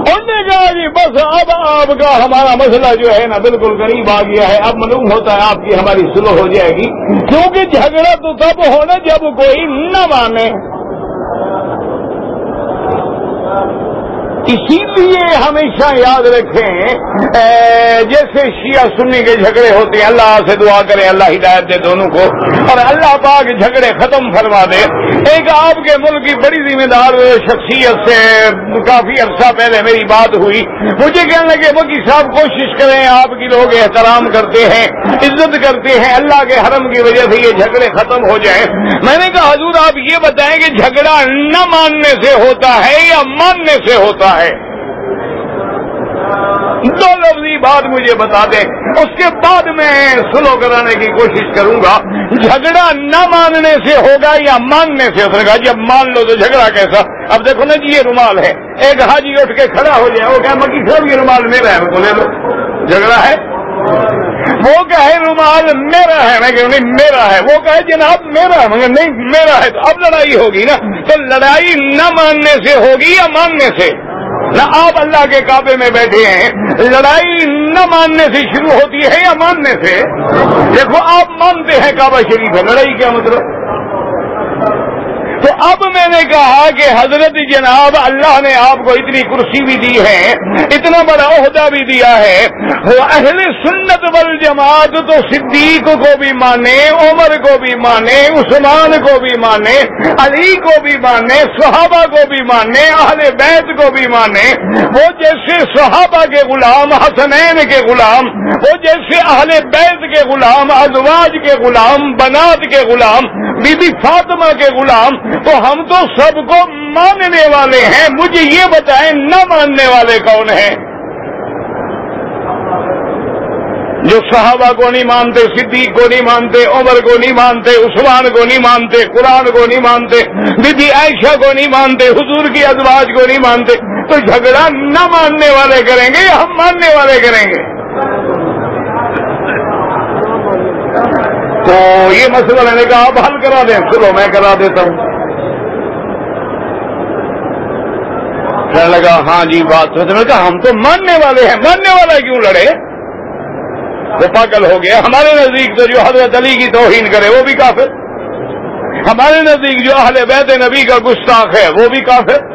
انہوں نے کہا جی بس اب آپ کا ہمارا مسئلہ جو ہے نا بالکل قریب آ گیا ہے۔ اب معلوم ہوتا ہے آپ کی ہماری سلو ہو جائے گی۔ کیونکہ جھگڑا تو تب ہونا جب کوئی نہ مانے۔ اسی لیے ہمیشہ یاد رکھیں جیسے شیعہ سنی کے جھگڑے ہوتے ہیں، اللہ سے دعا کریں اللہ ہدایت دے دونوں کو، اور اللہ پاک جھگڑے ختم فرما دے۔ ایک آپ کے ملک کی بڑی ذمہ دار شخصیت سے کافی عرصہ پہلے میری بات ہوئی۔ مجھے کہنے لگے بکی صاحب کوشش کریں، آپ کی لوگ احترام کرتے ہیں، عزت کرتے ہیں، اللہ کے حرم کی وجہ سے یہ جھگڑے ختم ہو جائیں۔ میں نے کہا، حضور آپ یہ بتائیں کہ جھگڑا نہ ماننے سے ہوتا ہے یا ماننے سے ہوتا ہے دو لفظی بات مجھے بتا دیں۔ اس کے بعد میں سلو کرانے کی کوشش کروں گا۔ جھگڑا نہ ماننے سے ہوگا یا ماننے سے اس نے کہا جی اب مان لو تو جھگڑا کیسا؟ اب دیکھو نا جی یہ رومال ہے۔ ایک حاجی اٹھ کے کھڑا ہو جائے، وہ کہ مکی صاحب، یہ رومال میرا ہے کو لے لو جھگڑا ہے۔ وہ کہے، رومال میرا ہے، میں کہ نہیں، میرا ہے۔ وہ کہے، جناب، میرا ہے۔ مگر نہیں، میرا ہے۔ تو اب لڑائی ہوگی نا۔ تو لڑائی نہ ماننے سے ہوگی یا ماننے سے؟ نہ آپ اللہ کے کعبے میں بیٹھے ہیں، لڑائی نہ ماننے سے شروع ہوتی ہے یا ماننے سے؟ دیکھو، آپ مانتے ہیں کعبہ شریف ہے، لڑائی کیا مطلب؟ تو اب میں نے کہا کہ حضرت جناب اللہ نے آپ کو اتنی کرسی بھی دی ہے، اتنا بڑا عہدہ بھی دیا ہے۔ وہ اہل سنت بل جماعت تو صدیق کو بھی مانے، عمر کو بھی مانے، عثمان کو بھی مانے، علی کو بھی مانے، صحابہ کو بھی مانے، اہل بیت کو بھی مانے۔ وہ جیسے صحابہ کے غلام، حسنین کے غلام، وہ جیسے اہل بیت کے غلام، ازواج کے غلام، بنات کے غلام بی بی فاطمہ کے غلام، تو ہم تو سب کو ماننے والے ہیں۔ مجھے یہ بتائیں، نہ ماننے والے کون ہیں؟ جو صحابہ کو نہیں مانتے، صدیق کو نہیں مانتے، عمر کو نہیں مانتے، عثمان کو نہیں مانتے، قرآن کو نہیں مانتے بی بی عائشہ کو نہیں مانتے، حضور کی ازواج کو نہیں مانتے، تو جھگڑا نہ ماننے والے کریں گے یا ہم ماننے والے کریں گے؟ تو یہ مسئلہ میں نے کہا آپ حل کرا دیں۔ چلو، میں کرا دیتا ہوں۔ کہنے لگا ہاں جی بات تو میں کہا، ہم تو ماننے والے ہیں۔ ماننے والا کیوں لڑے؟ وہ پاگل ہو گیا۔ ہمارے نزدیک تو جو حضرت علی کی توہین کرے، وہ بھی کافر۔ ہمارے نزدیک جو اہل بیت نبی کا گستاخ ہے، وہ بھی کافر۔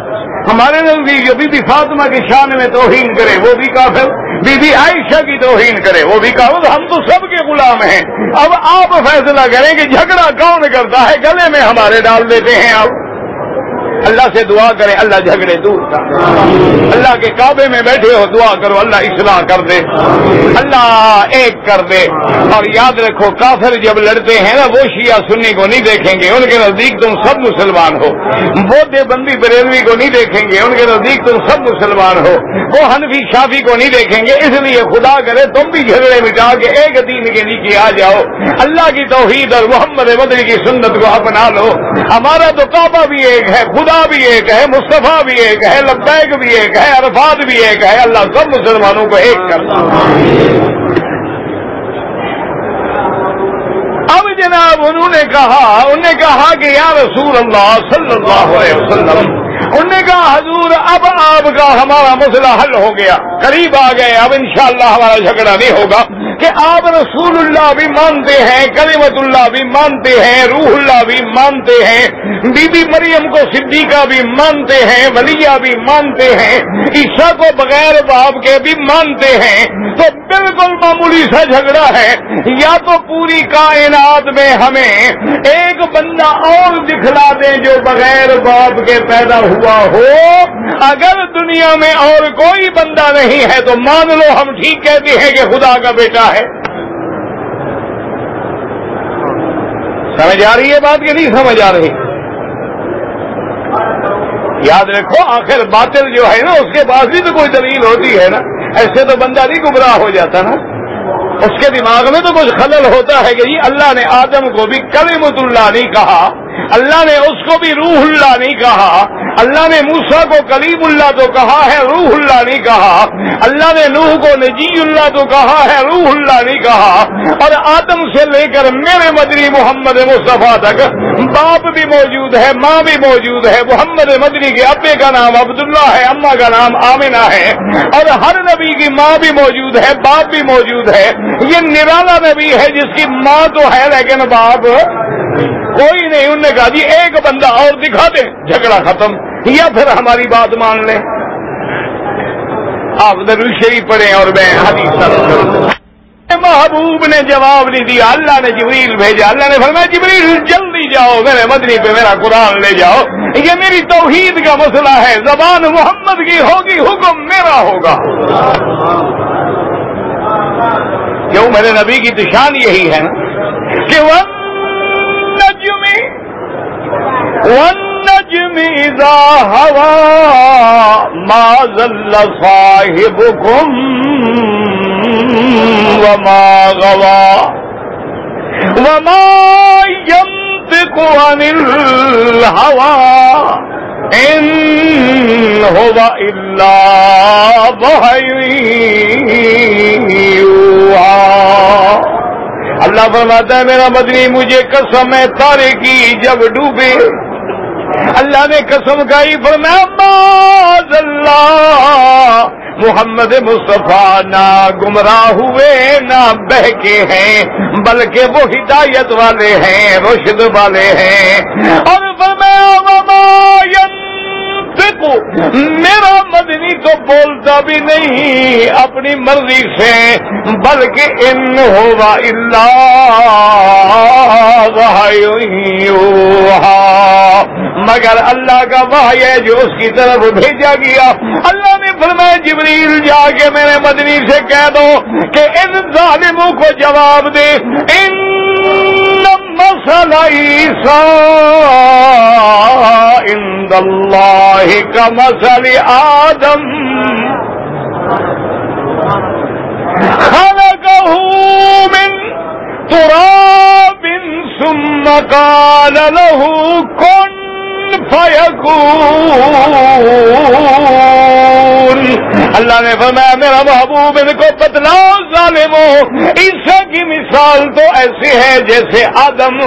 ہمارے نزدیک جو بی بی فاطمہ کی شان میں توہین کرے وہ بھی کافر بی بی عائشہ کی توہین کرے وہ بھی کافر۔ ہم تو سب کے غلام ہیں۔ اب آپ فیصلہ کریں کہ جھگڑا کون کرتا ہے؟ گلے میں ہمارے ڈال دیتے ہیں آپ۔ اللہ سے دعا کرے، اللہ جھگڑے دور کر اللہ کے کعبے میں بیٹھے ہو، دعا کرو، اللہ اصلاح کر دے۔ اللہ ایک کر دے۔ اور یاد رکھو، کافر جب لڑتے ہیں نا، وہ شیعہ سنی کو نہیں دیکھیں گے۔ ان کے نزدیک تم سب مسلمان ہو۔ وہ بندی بریلوی کو نہیں دیکھیں گے۔ ان کے نزدیک تم سب مسلمان ہو۔ وہ حنفی، شافی کو نہیں دیکھیں گے۔ اس لیے خدا کرے، تم بھی جھگڑے مٹا کے ایک دین کے نیچے آ جاؤ۔ اللہ کی توحید اور محمد مدنی کی سنت کو اپنا لو۔ ہمارا تو کعبہ بھی ایک ہے۔ خدا بھی ایک ہے، مصطفیٰ بھی ایک ہے، لبیک بھی ایک ہے، عرفات بھی ایک ہے، اللہ سب مسلمانوں کو ایک کرتا اب جناب انہوں نے کہا، انہوں نے کہا کہ یا رسول اللہ صلی اللہ علیہ وسلم، انہوں نے کہا حضور، اب آپ کا ہمارا مسئلہ حل ہو گیا، قریب آ گئے، اب انشاءاللہ ہمارا جھگڑا نہیں ہوگا۔ کہ آپ رسول اللہ بھی مانتے ہیں، کلیمت اللہ بھی مانتے ہیں، روح اللہ بھی مانتے ہیں بی بی مریم کو صدیقہ بھی مانتے ہیں ولیہ بھی مانتے ہیں، عیسیٰ کو بغیر باپ کے بھی مانتے ہیں، تو بالکل معمولی سا جھگڑا ہے، یا تو پوری کائنات میں ہمیں ایک بندہ اور دکھلا دیں جو بغیر باپ کے پیدا ہوا ہو۔ اگر دنیا میں اور کوئی بندہ نہیں ہے تو مان لو ہم ٹھیک کہتے ہیں کہ خدا کا بیٹا ہے۔ سمجھ آ رہی ہے بات کہ نہیں سمجھ آ رہی؟ یاد رکھو، آخر باطل جو ہے نا، اس کے پاس بھی تو کوئی دلیل ہوتی ہے نا۔ ایسے تو بندہ نہیں گمراہ ہو جاتا نا۔ اس کے دماغ میں تو کچھ خلل ہوتا ہے کہ جی اللہ نے آدم کو بھی کلیمت اللہ نہیں کہا، اللہ نے اس کو بھی روح اللہ نہیں کہا، اللہ نے موسا کو کلیم اللہ تو کہا ہے، روح اللہ نہیں کہا۔ اللہ نے نوح کو نجی اللہ تو کہا ہے، روح اللہ نہیں کہا۔ اور آدم سے لے کر میرے مدنی محمد مصطفیٰ تک باپ بھی موجود ہے، ماں بھی موجود ہے۔ محمد مدنی کے ابے کا نام عبداللہ ہے اما کا نام آمنہ ہے۔ اور ہر نبی کی ماں بھی موجود ہے، باپ بھی موجود ہے۔ یہ نرالا نبی ہے جس کی ماں تو ہے، لیکن باپ کوئی نہیں۔ انہوں نے کہا جی ایک بندہ اور دکھا دے جھگڑا ختم۔ یا پھر ہماری بات مان لیں۔ آپ ضرور شریف پڑھیں اور میں حدیث محبوب نے جواب نہیں دیا، اللہ نے جبریل بھیجا۔ اللہ نے فرمایا، جبریل، جلدی جاؤ، میرے مدنی پہ میرا قرآن لے جاؤ۔ یہ میری توحید کا مسئلہ ہے۔ زبان محمد کی ہوگی، حکم میرا ہوگا۔ کیوں؟ میرے نبی کی تشان یہی ہے نا کہ وہ والنجم إذا هوى ما زل صاحبكم وما غوى وما ينطق عن الهوى إن هو إلا وحي يوحى. اللہ فرماتا ہے، میرا مدنی، مجھے قسم ہے، تارے کی جب ڈوبے۔ اللہ نے قسم کھائی، فرمایا اللہ محمد مصطفیٰ نہ گمراہ ہوئے، نہ بہکے ہیں، بلکہ وہ ہدایت والے ہیں، رشد والے ہیں۔ اور فرمایا میرا مدنی تو بولتا بھی نہیں، اپنی مرضی سے، بلکہ ان ہوا اللہ مگر اللہ کا بھائی ہے جو اس کی طرف بھیجا گیا۔ اللہ نے فرمایا، جبریل، جا کے میرے مدنی سے کہہ دو کہ ان ظالموں کو جواب دے۔ ان مسل عیسا عند اللہ کا مسل آدم. خلقه من تراب ثم قال له كن فيكون. اللہ نے فرمایا، میرا محبوب ان کو بتلاؤ ظالموں عیسا کی مثال تو ایسی ہے جیسے آدم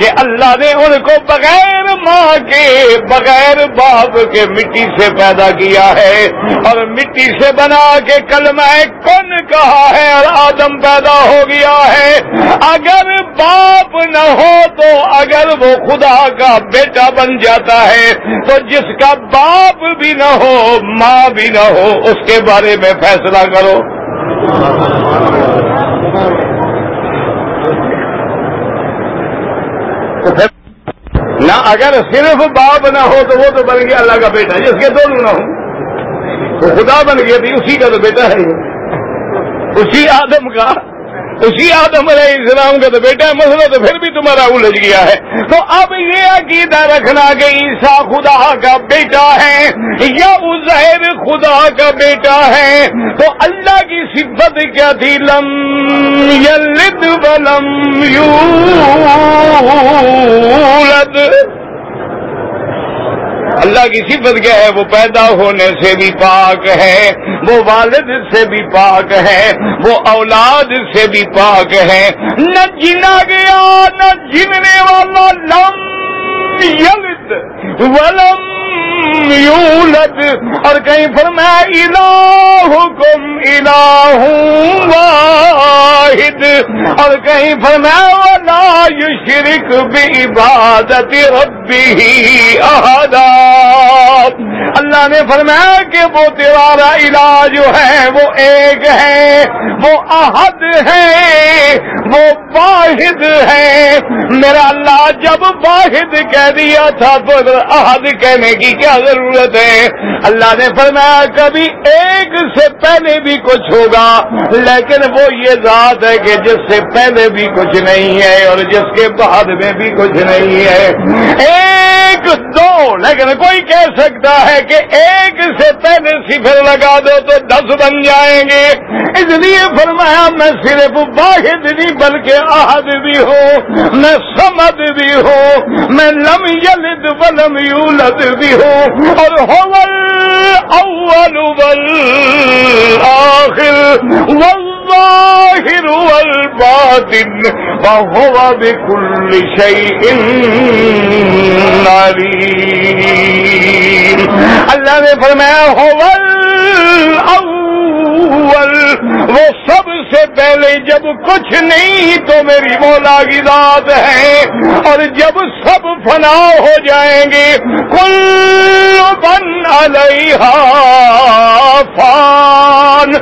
کہ اللہ نے ان کو بغیر ماں کے، بغیر باپ کے مٹی سے پیدا کیا ہے۔ اور مٹی سے بنا کے کل میں کن کہا ہے اور آدم پیدا ہو گیا ہے۔ اگر باپ نہ ہو تو اگر وہ خدا کا بیٹا بن جاتا ہے، تو جس کا باپ بھی نہ ہو، ماں بھی نہ ہو، اس کے بارے میں فیصلہ کرو۔ نہ اگر صرف باپ نہ ہو تو وہ تو بن گیا اللہ کا بیٹا، جس کے دونوں نہ ہوں۔ وہ خدا بن گیا تھی اسی کا تو بیٹا ہے۔ اسی آدم کا۔ اسی آدم علیہ السلام کا تو بیٹا ہے، مسئلہ تو پھر بھی تمہارا الجھ گیا ہے۔ تو اب یہ عقیدہ رکھنا کہ عیسیٰ خدا کا بیٹا ہے، یا ظاہر خدا کا بیٹا ہے۔ تو اللہ کی صفت کیا تھی؟ لم یلد ولم یولد۔ اللہ کی صفت کیا ہے؟ وہ پیدا ہونے سے بھی پاک ہے، وہ والد سے بھی پاک ہے، وہ اولاد سے بھی پاک ہے۔ نہ جنا گیا، نہ جننے والا، لم یلد ولم یولد، اور کہیں فرمایا الہکم الہ واحد، اور کہیں فرمایا ولا یشرک بعبادت ربه احدا۔ اللہ نے فرمایا کہ وہ تیرا علاج جو ہے وہ ایک ہے، وہ احد ہے، وہ واحد ہے۔ میرا اللہ جب واحد کہہ دیا تھا تو احد کہنے کی کیا ضرورت ہے؟ اللہ نے فرمایا کبھی ایک سے پہلے بھی کچھ ہوگا، لیکن وہ یہ ذات ہے کہ جس سے پہلے بھی کچھ نہیں ہے اور جس کے بعد میں بھی کچھ نہیں ہے۔ ایک دو، لیکن کوئی کہہ سکتا ہے کہ ایک سے پہلے صفر لگا دو تو دس بن جائیں گے۔ اس لیے فرمایا، میں صرف واحد نہیں، بلکہ احد بھی ہوں، میں سمد بھی ہوں، میں لم یلد ولم یولد بھی ہوں۔ اور اول والآخر۔ والظاہر والباطن وهو بكل شيء عليم. اللہ نے فرمایا هو الاول وہ سب سے پہلے جب کچھ نہیں تو میری مولا کی ذات ہے۔ اور جب سب فنا ہو جائیں گے، کل بن علیہ فان۔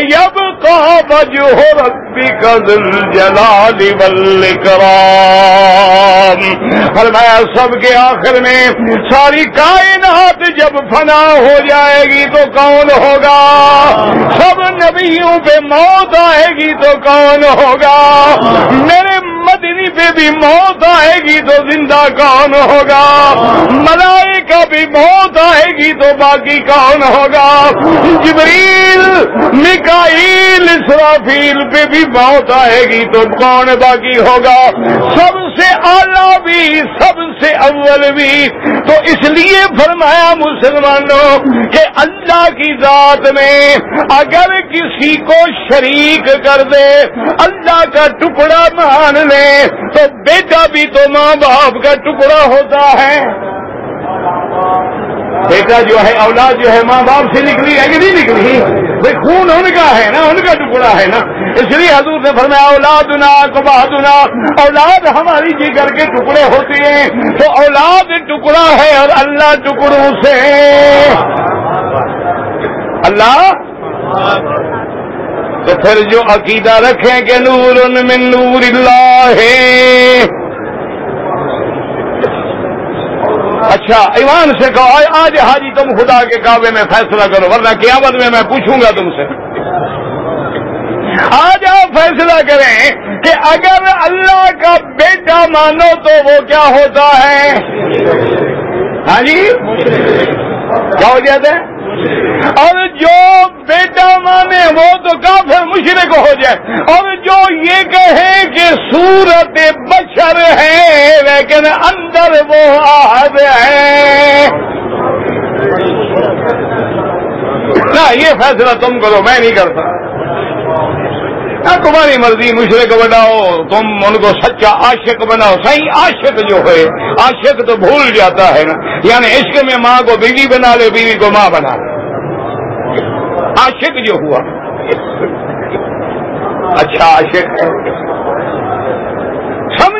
یب کا بجو ربی کا دل جلال کرام فرمایا، سب کے آخر میں ساری کائنات جب فنا ہو جائے گی تو کون ہوگا؟ سب نبیوں پہ موت آئے گی تو کون ہوگا؟ میرے مدنی پہ بھی موت آئے گی تو زندہ کون ہوگا؟ ملائی کا بھی موت آئے گی تو باقی کون ہوگا؟ جبریل مکائیل اسرافیل پہ بھی موت آئے گی تو کون باقی ہوگا؟ سب سے اعلیٰ بھی، سب سے اول بھی۔ تو اس لیے فرمایا مسلمانوں کہ اللہ کی ذات میں اگر کسی کو شریک کر دے، اللہ کا ٹکڑا مان لے، تو بیٹا بھی تو ماں باپ کا ٹکڑا ہوتا ہے۔ بیٹا جو ہے، اولاد جو ہے، ماں باپ سے نکلی ہے کہ نہیں نکلی؟ بھائی، خون ان کا ہے نا، ان کا ٹکڑا ہے نا۔ اس لیے حضور نے فرمایا اولاد نا کبادنا اولاد ہماری جی کر کے ٹکڑے ہوتے ہیں، تو اولاد ٹکڑا ہے اور اللہ ٹکڑوں سے۔ اللہ؟ تو پھر جو عقیدہ رکھیں کہ نور من نور اللہ۔ ہے اچھا ایمان سے کہو، آج حاجی تم خدا کے کعبے میں فیصلہ کرو، ورنہ قیامت میں میں پوچھوں گا تم سے۔ آج آپ فیصلہ کریں کہ اگر اللہ کا بیٹا مانو تو وہ کیا ہوتا ہے؟ ہاں جی؟ کیا ہو جاتا ہے؟ اور جو بیٹا مانے وہ تو کافر مشرق ہو جائے۔ اور جو یہ کہے کہ سورت بشر ہے، لیکن اندر وہ آہد ہے۔ نہ، یہ فیصلہ تم کرو، میں نہیں کرتا۔ تمہاری مرضی، مشرق بناؤ، تم ان کو سچا عاشق بناؤ، صحیح عاشق جو ہے، عاشق تو بھول جاتا ہے نا۔ یعنی عشق میں ماں کو بیوی بنا لے، بیوی کو ماں بنا لے۔ عاشق جو ہوا۔ اچھا عاشق ہے۔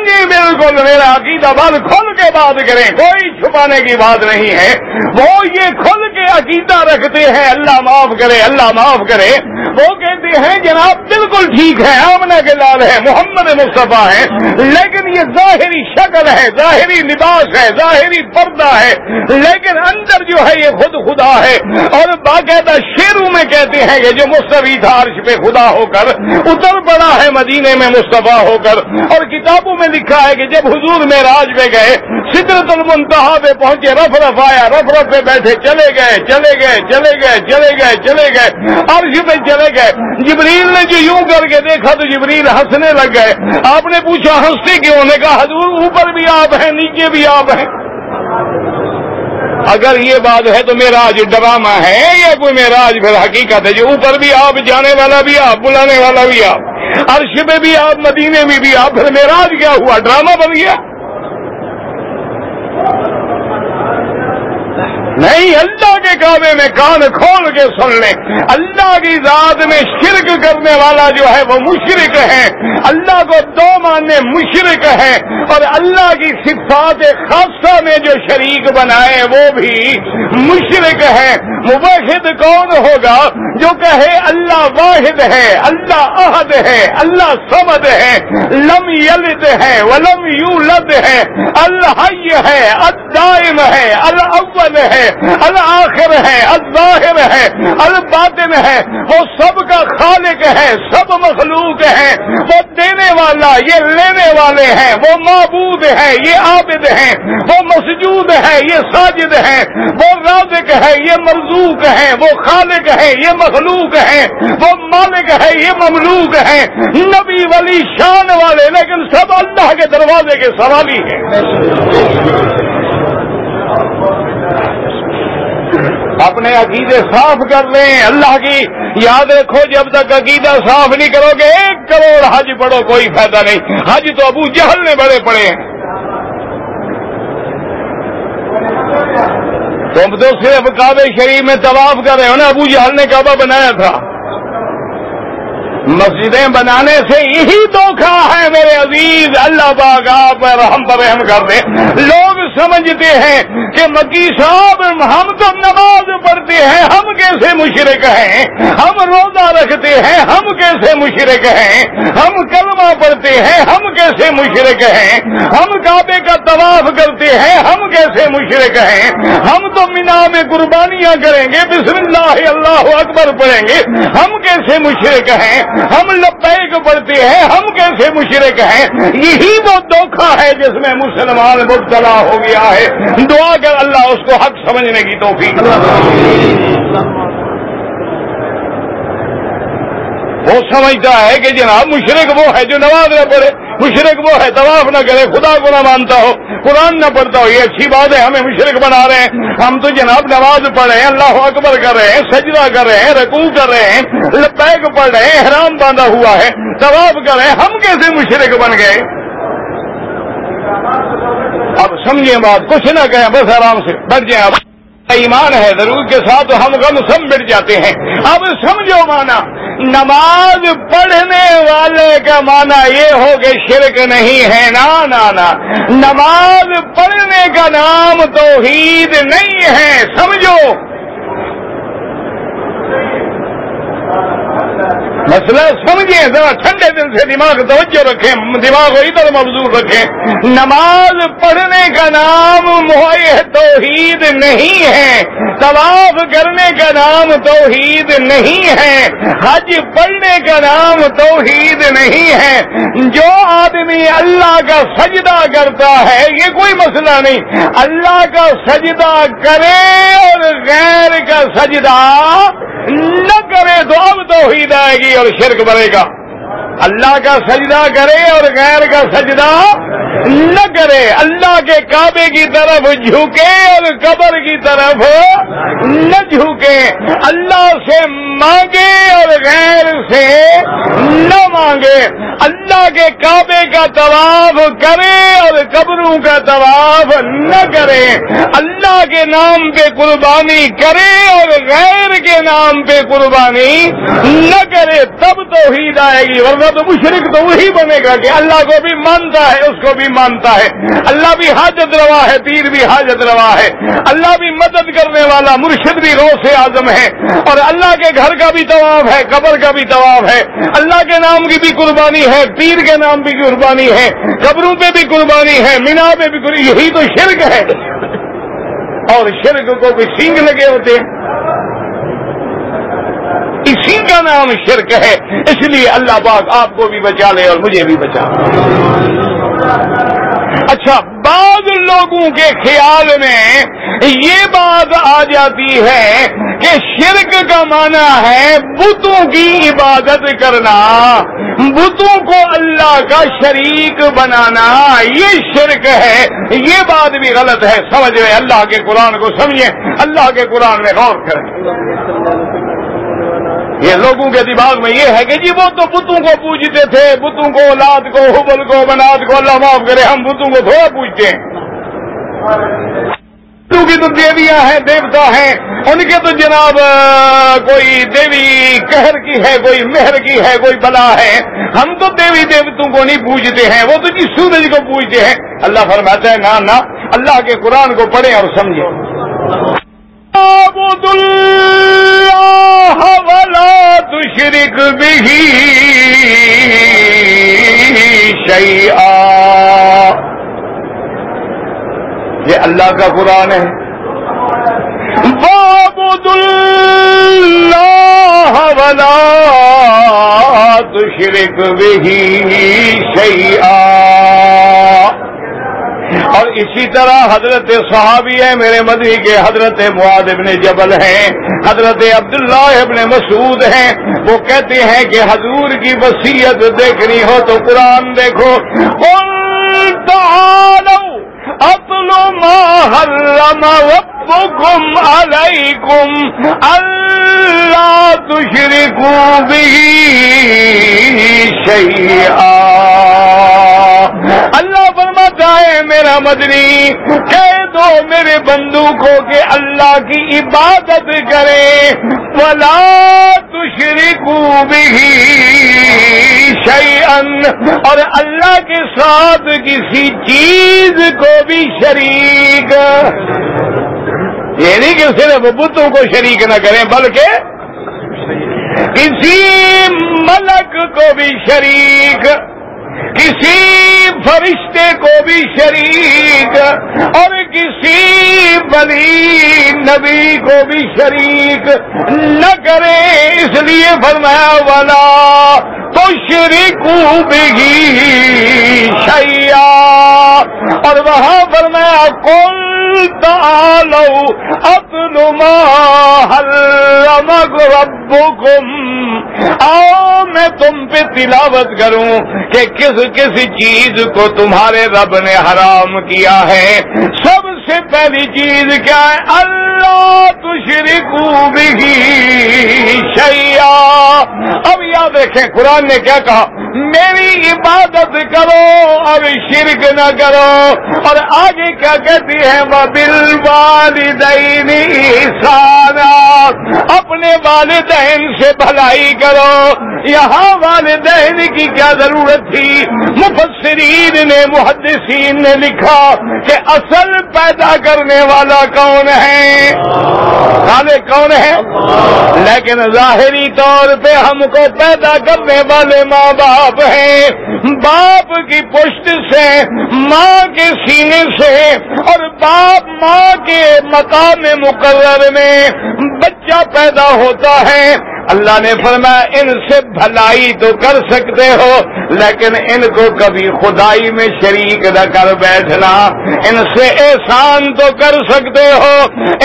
سمجھے بالکل میرا عقیدہ بات کھل کے بات کریں، کوئی چھپانے کی بات نہیں ہے۔ وہ یہ کھل کے عقیدہ رکھتے ہیں، اللہ معاف کرے، اللہ معاف کرے۔ وہ کہتے ہیں، جناب، بالکل ٹھیک ہے آمنا کے لال ہے، محمد مصطفیٰ ہے۔ لیکن یہ ظاہری شکل ہے، ظاہری لباس ہے، ظاہری پردہ ہے۔ لیکن اندر جو ہے، یہ خود خدا ہے۔ اور باقاعدہ شیروں میں کہتے ہیں کہ جو مستفی تھا، عرش پہ خدا ہو کر، اتر پڑا ہے، مدینے میں مصطفیٰ ہو کر۔ اور کتابوں میں لکھا ہے کہ جب حضور میں راج میں گئے، سدرت المنتہا پہ پہنچے، رف رف آیا، رف رف پہ بیٹھے، چلے گئے چلے گئے چلے گئے چلے گئے چلے گئے، عرش پہ چلے گئے۔ جبریل نے جو یوں کر کے دیکھا تو جبریل ہنسنے لگ گئے۔ آپ نے پوچھا، ہنستے کیوں؟ نے کہا، حضور اوپر بھی آپ ہیں، نیچے بھی آپ ہیں۔ اگر یہ بات ہے تو میرا آج ڈرامہ ہے یا کوئی میرا آج پھر حقیقت ہے؟ جو اوپر بھی آپ، جانے والا بھی آپ، بلانے والا بھی آپ۔ عرش میں بھی آپ، مدینے میں بھی آپ پھر میراج آج کیا ہوا؟ ڈرامہ بن گیا۔ نہیں، اللہ کے کعبے میں کان کھول کے سن لیں۔ اللہ کی ذات میں شرک کرنے والا جو ہے وہ مشرق ہے۔ اللہ کو دو ماننے مشرق ہے۔ اور اللہ کی صفات خاصہ میں جو شریک بنائے وہ بھی مشرق ہے۔ مباحد کون ہوگا جو کہے اللہ واحد ہے، اللہ عہد ہے، اللہ سمد ہے، لم یلد ہے، ولم یولد ہے، الحی ہے، الدائم ہے، الاول ہے۔ الآخر ہے، الظاہر ہے، الباطن ہے، وہ سب کا خالق ہے، سب مخلوق ہے۔ وہ دینے والا، یہ لینے والے ہیں، وہ معبود ہے، یہ عابد ہیں وہ مسجود ہے، یہ ساجد ہے۔ وہ رازق ہے، یہ مرزوق ہے، وہ خالق ہے، یہ مخلوق ہے۔ وہ مالک ہے، یہ مملوک ہے۔ نبی ولی شان والے، لیکن سب اللہ کے دروازے کے سوالی ہیں۔ اپنے عقیدے صاف کر لیں۔ اللہ کی یاد رکھو، جب تک عقیدہ صاف نہیں کرو گے، ایک کروڑ حج پڑھو، کوئی فائدہ نہیں۔ حج تو ابو جہل نے بڑے پڑے ہیں۔ تم تو صرف کعبے شریف میں طواف کر رہے ہو نا، ابو جہل نے کعبہ بنایا تھا۔ مسجدیں بنانے سے یہی دھوکھا ہے میرے عزیز، اللہ باغ آپ ہم پر رحم کر دے۔ لوگ سمجھتے ہیں کہ مکی صاحب ہم تو نماز پڑھتے ہیں، ہم کیسے مشرق ہیں؟ ہم روزہ رکھتے ہیں، ہم کیسے مشرق ہیں؟ ہم کلمہ پڑھتے ہیں، ہم کیسے مشرق ہیں؟ ہم کعبے کا طواف کرتے ہیں، ہم کیسے مشرق ہیں؟ ہم تو مینا میں قربانیاں کریں گے، بسم اللہ اللہ اکبر پڑھیں گے۔ ہم کیسے مشرق ہیں؟ ہم لبیک پڑھتے ہیں، ہم کیسے مشرق ہیں؟ یہی وہ دھوکھا ہے جس میں مسلمان مبتلا ہو گیا ہے۔ دعا کر اللہ اس کو حق سمجھنے کی توفیق۔ وہ سمجھتا ہے کہ جناب مشرق وہ ہے جو نماز نہ پڑھے۔ مشرق وہ ہے، طواف نہ کرے، خدا کو نہ مانتا ہو۔ قرآن نہ پڑھتا ہو، یہ اچھی بات ہے، ہمیں مشرق بنا رہے ہیں۔ ہم تو جناب نماز پڑھ رہے ہیں، اللہ اکبر کر رہے ہیں، سجدہ کر رہے ہیں، رکوع کر رہے ہیں، لبیک پڑھ رہے ہیں حرام باندھا ہوا ہے، طواف کر رہے ہیں۔ ہم کیسے مشرق بن گئے؟ اب سمجھیں بات، کچھ نہ کہیں، بس آرام سے بٹ جائیں اب ایمان ہے ضرور کے ساتھ، ہم غم سب مٹ جاتے ہیں۔ اب سمجھو مانا، نماز پڑھنے والے کا مانا یہ ہو کہ شرک نہیں ہے۔ نا نا۔ نماز پڑھنے کا نام توحید نہیں ہے۔ سمجھو۔ مسئلہ سمجھیں، ذرا ٹھنڈے دل سے دماغ توجہ رکھیں، دماغ کو ادھر مبزور رکھیں۔ نماز پڑھنے کا نام توحید نہیں ہے۔ طواف کرنے کا نام توحید نہیں ہے۔ حج پڑھنے کا نام توحید نہیں ہے۔ جو آدمی اللہ کا سجدہ کرتا ہے، یہ کوئی مسئلہ نہیں۔ اللہ کا سجدہ کرے اور غیر کا سجدہ نہ کرے تو اب توحید آئے گی اور شرک بنے گا۔ اللہ کا سجدہ کرے اور غیر کا سجدہ نہ کرے اللہ کے کعبے کی طرف جھکے اور قبر کی طرف نہ جھکے، اللہ سے مانگے اور غیر سے نہ مانگے۔ اللہ کے کعبے کا طواف کرے اور قبروں کا طواف نہ کرے۔ اللہ کے نام پہ قربانی کرے اور غیر کے نام پہ قربانی نہ کرے۔ تب تو ہی آئے گی، ورنہ تو مشرق تو وہی بنے گا کہ اللہ کو بھی مانتا ہے، اس کو بھی بھی مانتا ہے۔ اللہ بھی حاجت روا ہے، پیر بھی حاجت روا ہے۔ اللہ بھی مدد کرنے والا، مرشد بھی رو سے آزم ہے۔ اور اللہ کے گھر کا بھی طواف ہے، قبر کا بھی طواف ہے۔ اللہ کے نام کی بھی قربانی ہے، پیر کے نام بھی قربانی ہے۔ قبروں پہ بھی قربانی ہے، مینا پہ بھی قربانی یہی تو شرک ہے۔ اور شرک کو بھی سینگ لگے ہوتے ہیں۔ اسی کا نام شرک ہے۔ اس لیے اللہ پاک آپ کو بھی بچا لے اور مجھے بھی بچا۔ اچھا بعض لوگوں کے خیال میں یہ بات آ جاتی ہے کہ شرک کا معنی ہے بتوں کی عبادت کرنا، بتوں کو اللہ کا شریک بنانا، یہ شرک ہے، یہ بات بھی غلط ہے، سمجھ رہے اللہ کے قرآن کو سمجھیں، اللہ کے قرآن میں غور کریں۔ یہ لوگوں کے دماغ میں یہ ہے کہ جی وہ تو بتوں کو پوجتے تھے، بتوں کو اولاد کو، حبل کو بناد کو، اللہ معاف کرے، ہم بتوں کو تھوڑا پوچھتے ہیں۔ کی تو دیویاں ہیں، دیوتا ہیں، ان کے تو جناب کوئی دیوی کہر کی ہے، کوئی مہر کی ہے، کوئی بلا ہے۔ ہم تو دیوی دیوتوں کو نہیں پوجتے ہیں، وہ تو جی سورج کو پوجتے ہیں۔ اللہ فرماتا ہے نہ نہ اللہ کے قرآن کو پڑھیں اور سمجھیں۔ ولا تشرك به شيئا یہ اللہ کا قرآن ہے۔ بابود اللہ ولا تشرك به شيئا اور اسی طرح حضرت صحابی ہے میرے مدی کے حضرت معاد ابن جبل ہیں، حضرت عبداللہ ابن مسعود ہیں۔ وہ کہتے ہیں کہ حضور کی وسیعت دیکھنی ہو تو قرآن دیکھو۔ اپلو حرم ربكم عليكم اللہ تشركوا به شيئا اللہ فرماتا ہے، میرا مدنی، کہہ دو میرے بندو کو کہ اللہ کی عبادت کرے ولا تشركوا به شيئا۔ اور اللہ کے ساتھ کسی چیز کو بھی شریک، یہ نہیں کہ صرف بتوں کو شریک نہ کریں، بلکہ کسی ملک کو بھی شریک۔ کسی فرشتے کو بھی شریک اور کسی بلی نبی کو بھی شریک نہ کرے، اس لیے فرمایا والا تو شریک بھی شیا اور وہاں فرمایا کون تعالوا اتل ما حرم ربكم آؤ میں تم پہ تلاوت کروں کہ کس کس چیز کو تمہارے رب نے حرام کیا ہے؟ سب سے پہلی چیز کیا ہے؟ اللہ تشرکو بھی شیا اب یاد دیکھیں قرآن نے کیا کہا؟ میری عبادت کرو اور شرک نہ کرو۔ اور آگے کیا کہتی ہے؟ وہ بل سارا اپنے والدین سے بھلائی کرو۔ یہاں والدین کی کیا ضرورت تھی؟ مفسرین نے، محدثین نے لکھا کہ اصل پیدا کرنے والا کون ہے؟ کون ہے لیکن ظاہری طور پہ ہم کو پیدا کرنے والے ماں باپ ہیں۔ باپ کی پشت سے، ماں کے سینے سے اور باپ ماں کے مقام مقرر میں بچہ پیدا ہوتا ہے اللہ نے فرمایا، ان سے بھلائی تو کر سکتے ہو، لیکن ان کو کبھی خدائی میں شریک نہ کر بیٹھنا۔ ان سے احسان تو کر سکتے ہو،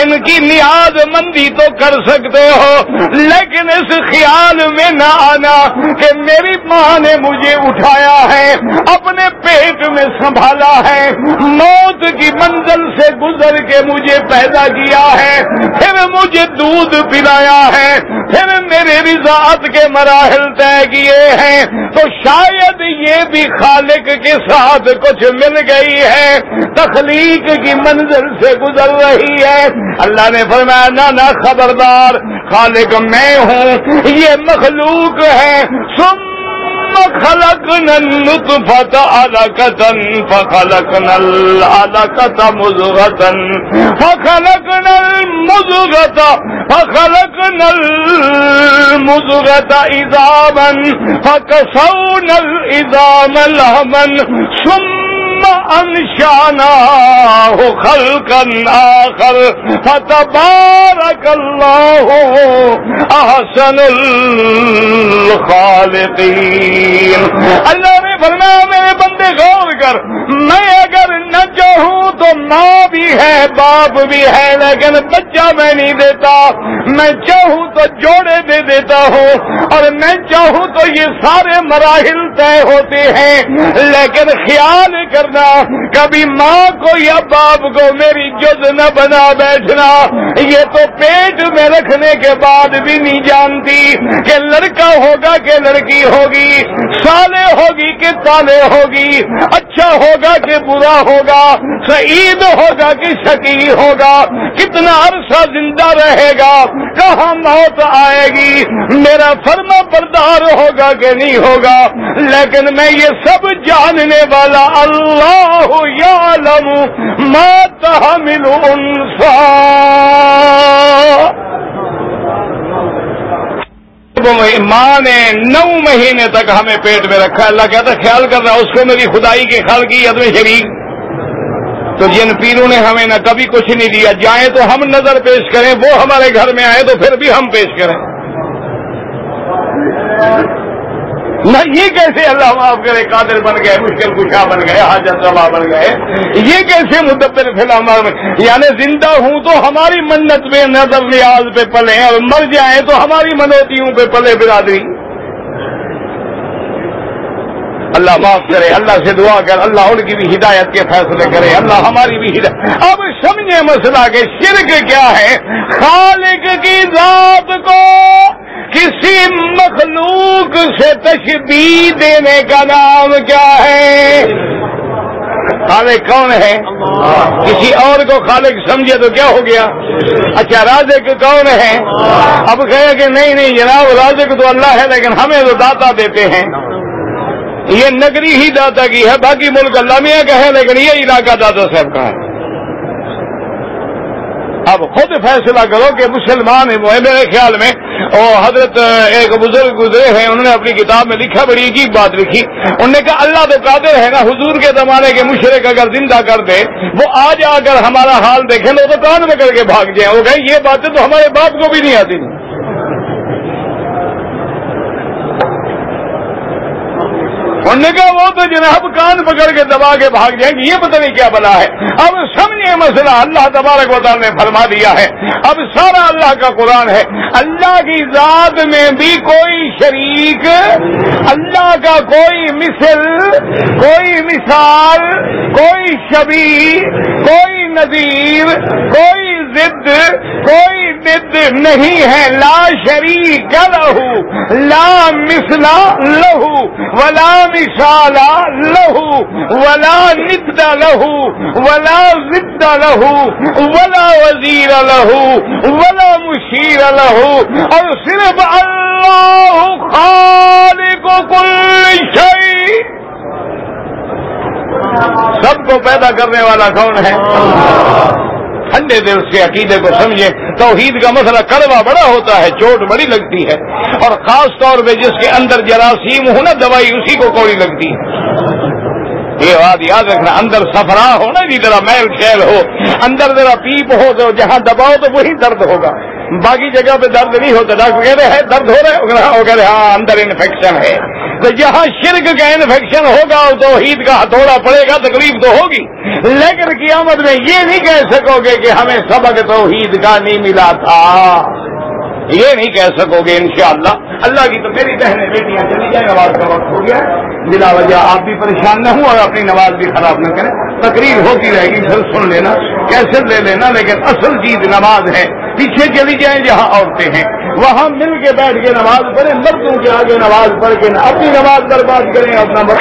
ان کی نیاز مندی تو کر سکتے ہو، لیکن اس خیال میں نہ آنا کہ میری ماں نے مجھے اٹھایا ہے، اپنے پیٹ میں سنبھالا ہے، موت کی منزل سے گزر کے مجھے پیدا کیا ہے، پھر مجھے دودھ پلایا ہے، پھر میرے رضاعت کے مراحل طے کیے ہیں، تو شاید یہ بھی خالق کے ساتھ کچھ مل گئی ہے۔ تخلیق کی منزل سے گزر رہی ہے۔ اللہ نے فرمایا، نہ نہ، خبردار، خالق میں ہوں، یہ مخلوق ہے۔ سم خلقنا النطفة علقة فخلقنا العلقة مزغة فخلقنا المزغة فخلقنا المزغة إذاما فكسونا الإذام لهما. ثم انشاناه خلقا آخر. فتبارك الله احسن الخالقين. اللہ نے فرمایا، میرے بندے غور کر. میں اگر نہ چاہوں تو ماں بھی ہے، باپ بھی ہے، لیکن بچہ میں نہیں دیتا. میں چاہوں تو جوڑے دے دیتا ہوں. اور میں چاہوں تو یہ سارے مراحل طے ہوتے ہیں. لیکن خیال کر کبھی ماں کو یا باپ کو میری جز نہ بنا بیٹھنا، یہ تو پیٹ میں رکھنے کے بعد بھی نہیں جانتی کہ لڑکا ہوگا کہ لڑکی ہوگی، سالے ہوگی کہ تالے ہوگی اچھا ہوگا کہ برا ہوگا، سعید ہوگا کہ شکی ہوگا، کتنا عرصہ زندہ رہے گا، کہاں موت آئے گی؟ میرا فرما بردار ہوگا کہ نہیں ہوگا، لیکن میں یہ سب جاننے والا اللہ يعلم ما تحمل انسا ماں نے نو مہینے تک ہمیں پیٹ میں رکھا اللہ کہتا خیال کر رہا اس کو میری خدائی کے خیال کی عدم شریک تو جن پیروں نے ہمیں نہ کبھی کچھ نہیں دیا، جائیں تو ہم نظر پیش کریں، وہ ہمارے گھر میں آئے تو پھر بھی ہم پیش کریں۔ نہ یہ کیسے اللہ معاف کرے قادر بن گئے، مشکل کشا بن گئے، حاجت روا بن گئے۔ یہ کیسے مدبر فلام یعنی زندہ ہوں تو ہماری منت پہ نظر نیاز پہ پلے اور مر جائیں تو ہماری منوتیوں پہ پلے برادری۔ اللہ معاف کرے، اللہ سے دعا کر، اللہ ان کی بھی ہدایت کے فیصلے کرے، اللہ ہماری بھی ہدایت۔ اب سمجھے مسئلہ کہ شرک کیا ہے؟ خالق کی ذات کو مخلوق سے تشبیح دینے کا نام کیا ہے؟ خالق کون ہے؟ کسی اور کو خالق سمجھے تو کیا ہو گیا؟ اچھا رازق کون ہے؟ اب کہے کہ نہیں نہیں جناب، رازق تو اللہ ہے، لیکن ہمیں تو داتا دیتے ہیں۔ یہ نگری ہی داتا کی ہے، باقی ملک اللہ میاں کا ہے، لیکن یہ علاقہ دادا صاحب کا ہے۔ اب خود فیصلہ کرو کہ مسلمان وہ ہے میرے خیال میں۔ اور حضرت ایک بزرگ گزرے ہیں، انہوں نے اپنی کتاب میں لکھا، بڑی عجیب بات لکھی۔ انہوں نے کہا، اللہ تو قادر ہے نا حضور کے زمانے کے مشرق اگر زندہ کر دے، وہ آج آ کر ہمارا حال دیکھیں تو کان میں کر کے بھاگ جائیں۔ وہ کہیں، یہ باتیں تو ہمارے باپ کو بھی نہیں آتی۔ انہوں نے کہا وہ تو جناب کان پکڑ کے دبا کے بھاگ جائیں گے، یہ پتہ نہیں کیا بلا ہے۔ اب سمجھے مسئلہ اللہ تبارک و تعالیٰ نے فرما دیا ہے۔ اب سارا اللہ کا قرآن ہے۔ اللہ کی ذات میں بھی کوئی شریک، اللہ کا کوئی مثل، کوئی مثال، کوئی شبی کوئی نظیر کوئی ضد کوئی ضد نہیں ہے، لا شریک لہو، لا مسلا لہو، ولا مثالا لہو، ولا ند لہو، ولا ضد لہو، ولا وزیر لہو، ولا مشیر لہو۔ اور صرف اللہ خالق کل شيء سب کو پیدا کرنے والا کون ہے؟ ٹھنڈے دل سے عقیدے کو سمجھے، توحید کا مسئلہ کڑوا بڑا ہوتا ہے، چوٹ بڑی لگتی ہے۔ اور خاص طور پہ جس کے اندر جراثیم ہو نا، دوائی اسی کو کوڑی لگتی ہے۔ یہ بات یاد رکھنا، اندر سفرا ہو نا جی ذرا میل شیل ہو، اندر ذرا پیپ ہو تو جہاں دباؤ تو وہی درد ہوگا۔ باقی جگہ پہ درد نہیں ہوتا، ڈاکٹر کہہ رہے ہیں، درد ہو رہا ہے؟ وہ کہہ رہے ہاں اندر انفیکشن ہے۔ تو جہاں شرک کا انفیکشن ہوگا تو عید کا ہتھوڑا پڑے گا تکلیف تو ہوگی۔ لیکن قیامت میں یہ نہیں کہہ سکو گے کہ ہمیں سبق تو عید کا نہیں ملا تھا۔ یہ نہیں کہہ سکو گے انشاءاللہ۔ اللہ کی تو میری بہنیں بیٹیاں چلی جائیں، نماز کا وقت ہو گیا بلا وجہ آپ بھی پریشان نہ ہوں اور اپنی نماز بھی خراب نہ کریں۔ تقریر ہوتی رہے گی، پھر سن لینا۔ کیسے لے لینا، لیکن اصل چیز نماز ہے۔ پیچھے چلی جائیں جہاں عورتیں ہیں۔ وہاں مل کے بیٹھ کے نماز پڑھیں، مردوں کے آگے نماز پڑھ کے اپنی نماز برباد کریں، اپنا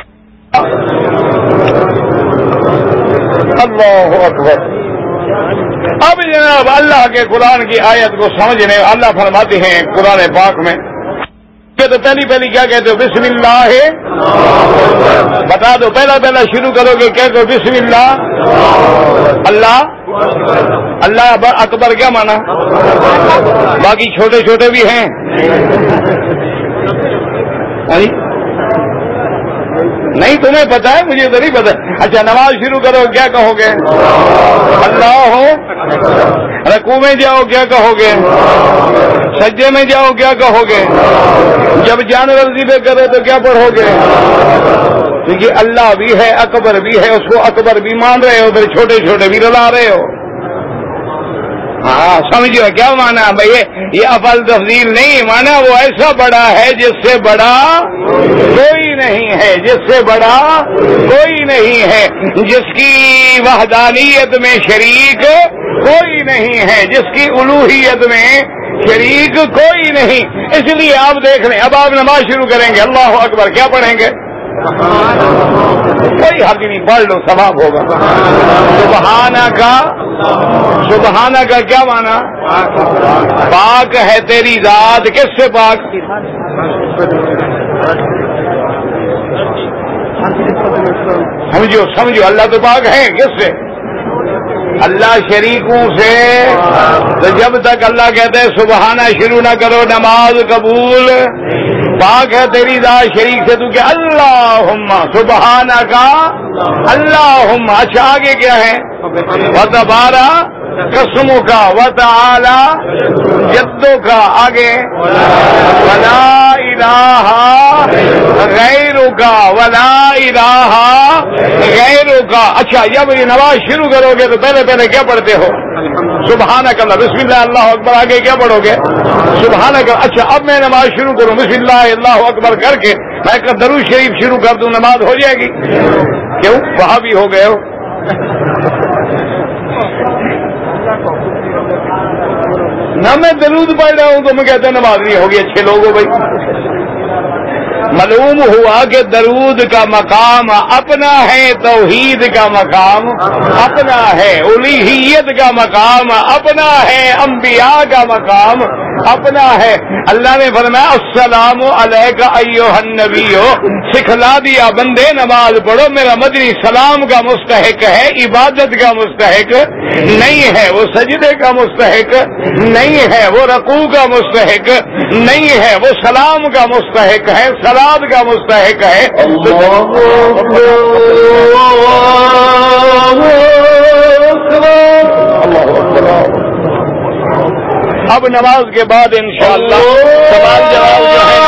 اللہ اکبر۔ اب جناب اللہ کے قرآن کی آیت کو سمجھنے، اللہ فرماتے ہیں قرآن پاک میں۔ تو پہلی پہلی کیا کہتے ہو؟ بسم اللہ۔ بتا دو، پہلا پہلا شروع کرو گے کیا کہ بسم اللہ۔ اللہ۔ اللہ اکبر کیا مانا؟ باقی چھوٹے چھوٹے بھی ہیں۔ نہیں تمہیں پتا ہے، مجھے تو نہیں پتا اچھا نماز شروع کرو، کیا کہو گے اللہ ہو رقو میں جاؤ، کیا کہو گے سجے میں جاؤ، کیا کہو گے جب جانور پہ کرو تو کیا پڑھو گے کیونکہ اللہ بھی ہے، اکبر بھی ہے، اس کو اکبر بھی مان رہے ہو، پھر چھوٹے چھوٹے بھی رلا رہے ہو۔ ہاں سمجھو کیا مانا بھائی، یہ افل تفضیل نہیں، مانا وہ ایسا بڑا ہے جس سے بڑا کوئی نہیں ہے، جس سے بڑا کوئی نہیں ہے، جس کی وحدانیت میں شریک کوئی نہیں ہے، جس کی الوحیت میں شریک کوئی نہیں۔ اس لیے آپ دیکھ لیں، اب آپ نماز شروع کریں گے، اللہ اکبر، کیا پڑھیں گے؟ کوئی حق نہیں پڑھ لو، ثواب ہوگا۔ سبحانہ کا سبحانہ کا کیا مانا پاک ہے تیری ذات، کس سے پاک؟ سمجھو سمجھو، اللہ تو پاک ہے کس سے؟ اللہ شریکوں سے۔ تو جب تک اللہ کہتے ہیں سبحانہ، شروع نہ کرو، نماز قبول۔ پاک ہے تیری ذات شریک سے تو کہ اللہ سبحانہ کا اللہ اچھا آگے کیا ہے؟ بارہ قسموں کا و تعالی جدوں کا آگے۔ ولا الہ غیروں کا ولا الہ غیروں کا اچھا جب یہ نماز شروع کرو گے تو پہلے پہلے کیا پڑھتے ہو؟ سبحانہ اللہ، بسم اللہ اللہ اکبر، آگے کیا پڑھو گے؟ سبحانہ کا اچھا اب میں نماز شروع کروں۔ بسم اللہ اللہ اکبر کر کے میں درو شریف شروع کر دوں، نماز ہو جائے گی۔ کیوں؟ وہاں بھی ہو گئے ہو۔ نہ میں درود پڑھ رہا ہوں تو میں کہتا نماز نہیں ہوگی، اچھے لوگ ہو بھائی۔ معلوم ہوا کہ درود کا مقام اپنا ہے، توحید کا مقام اپنا ہے، الہیت کا مقام اپنا ہے، انبیاء کا مقام اپنا ہے۔ اللہ نے فرمایا، السلام علیہ کا النبی ہو سکھلا دیا بندے، نماز پڑھو، میرا مدنی سلام کا مستحق ہے، عبادت کا مستحق نہیں ہے، وہ سجدے کا مستحق نہیں ہے، وہ رقو کا مستحق نہیں ہے، وہ سلام کا مستحق ہے۔ سلام سلاد کا مستحق ہے۔ اب نماز کے بعد انشاءاللہ سوال جواب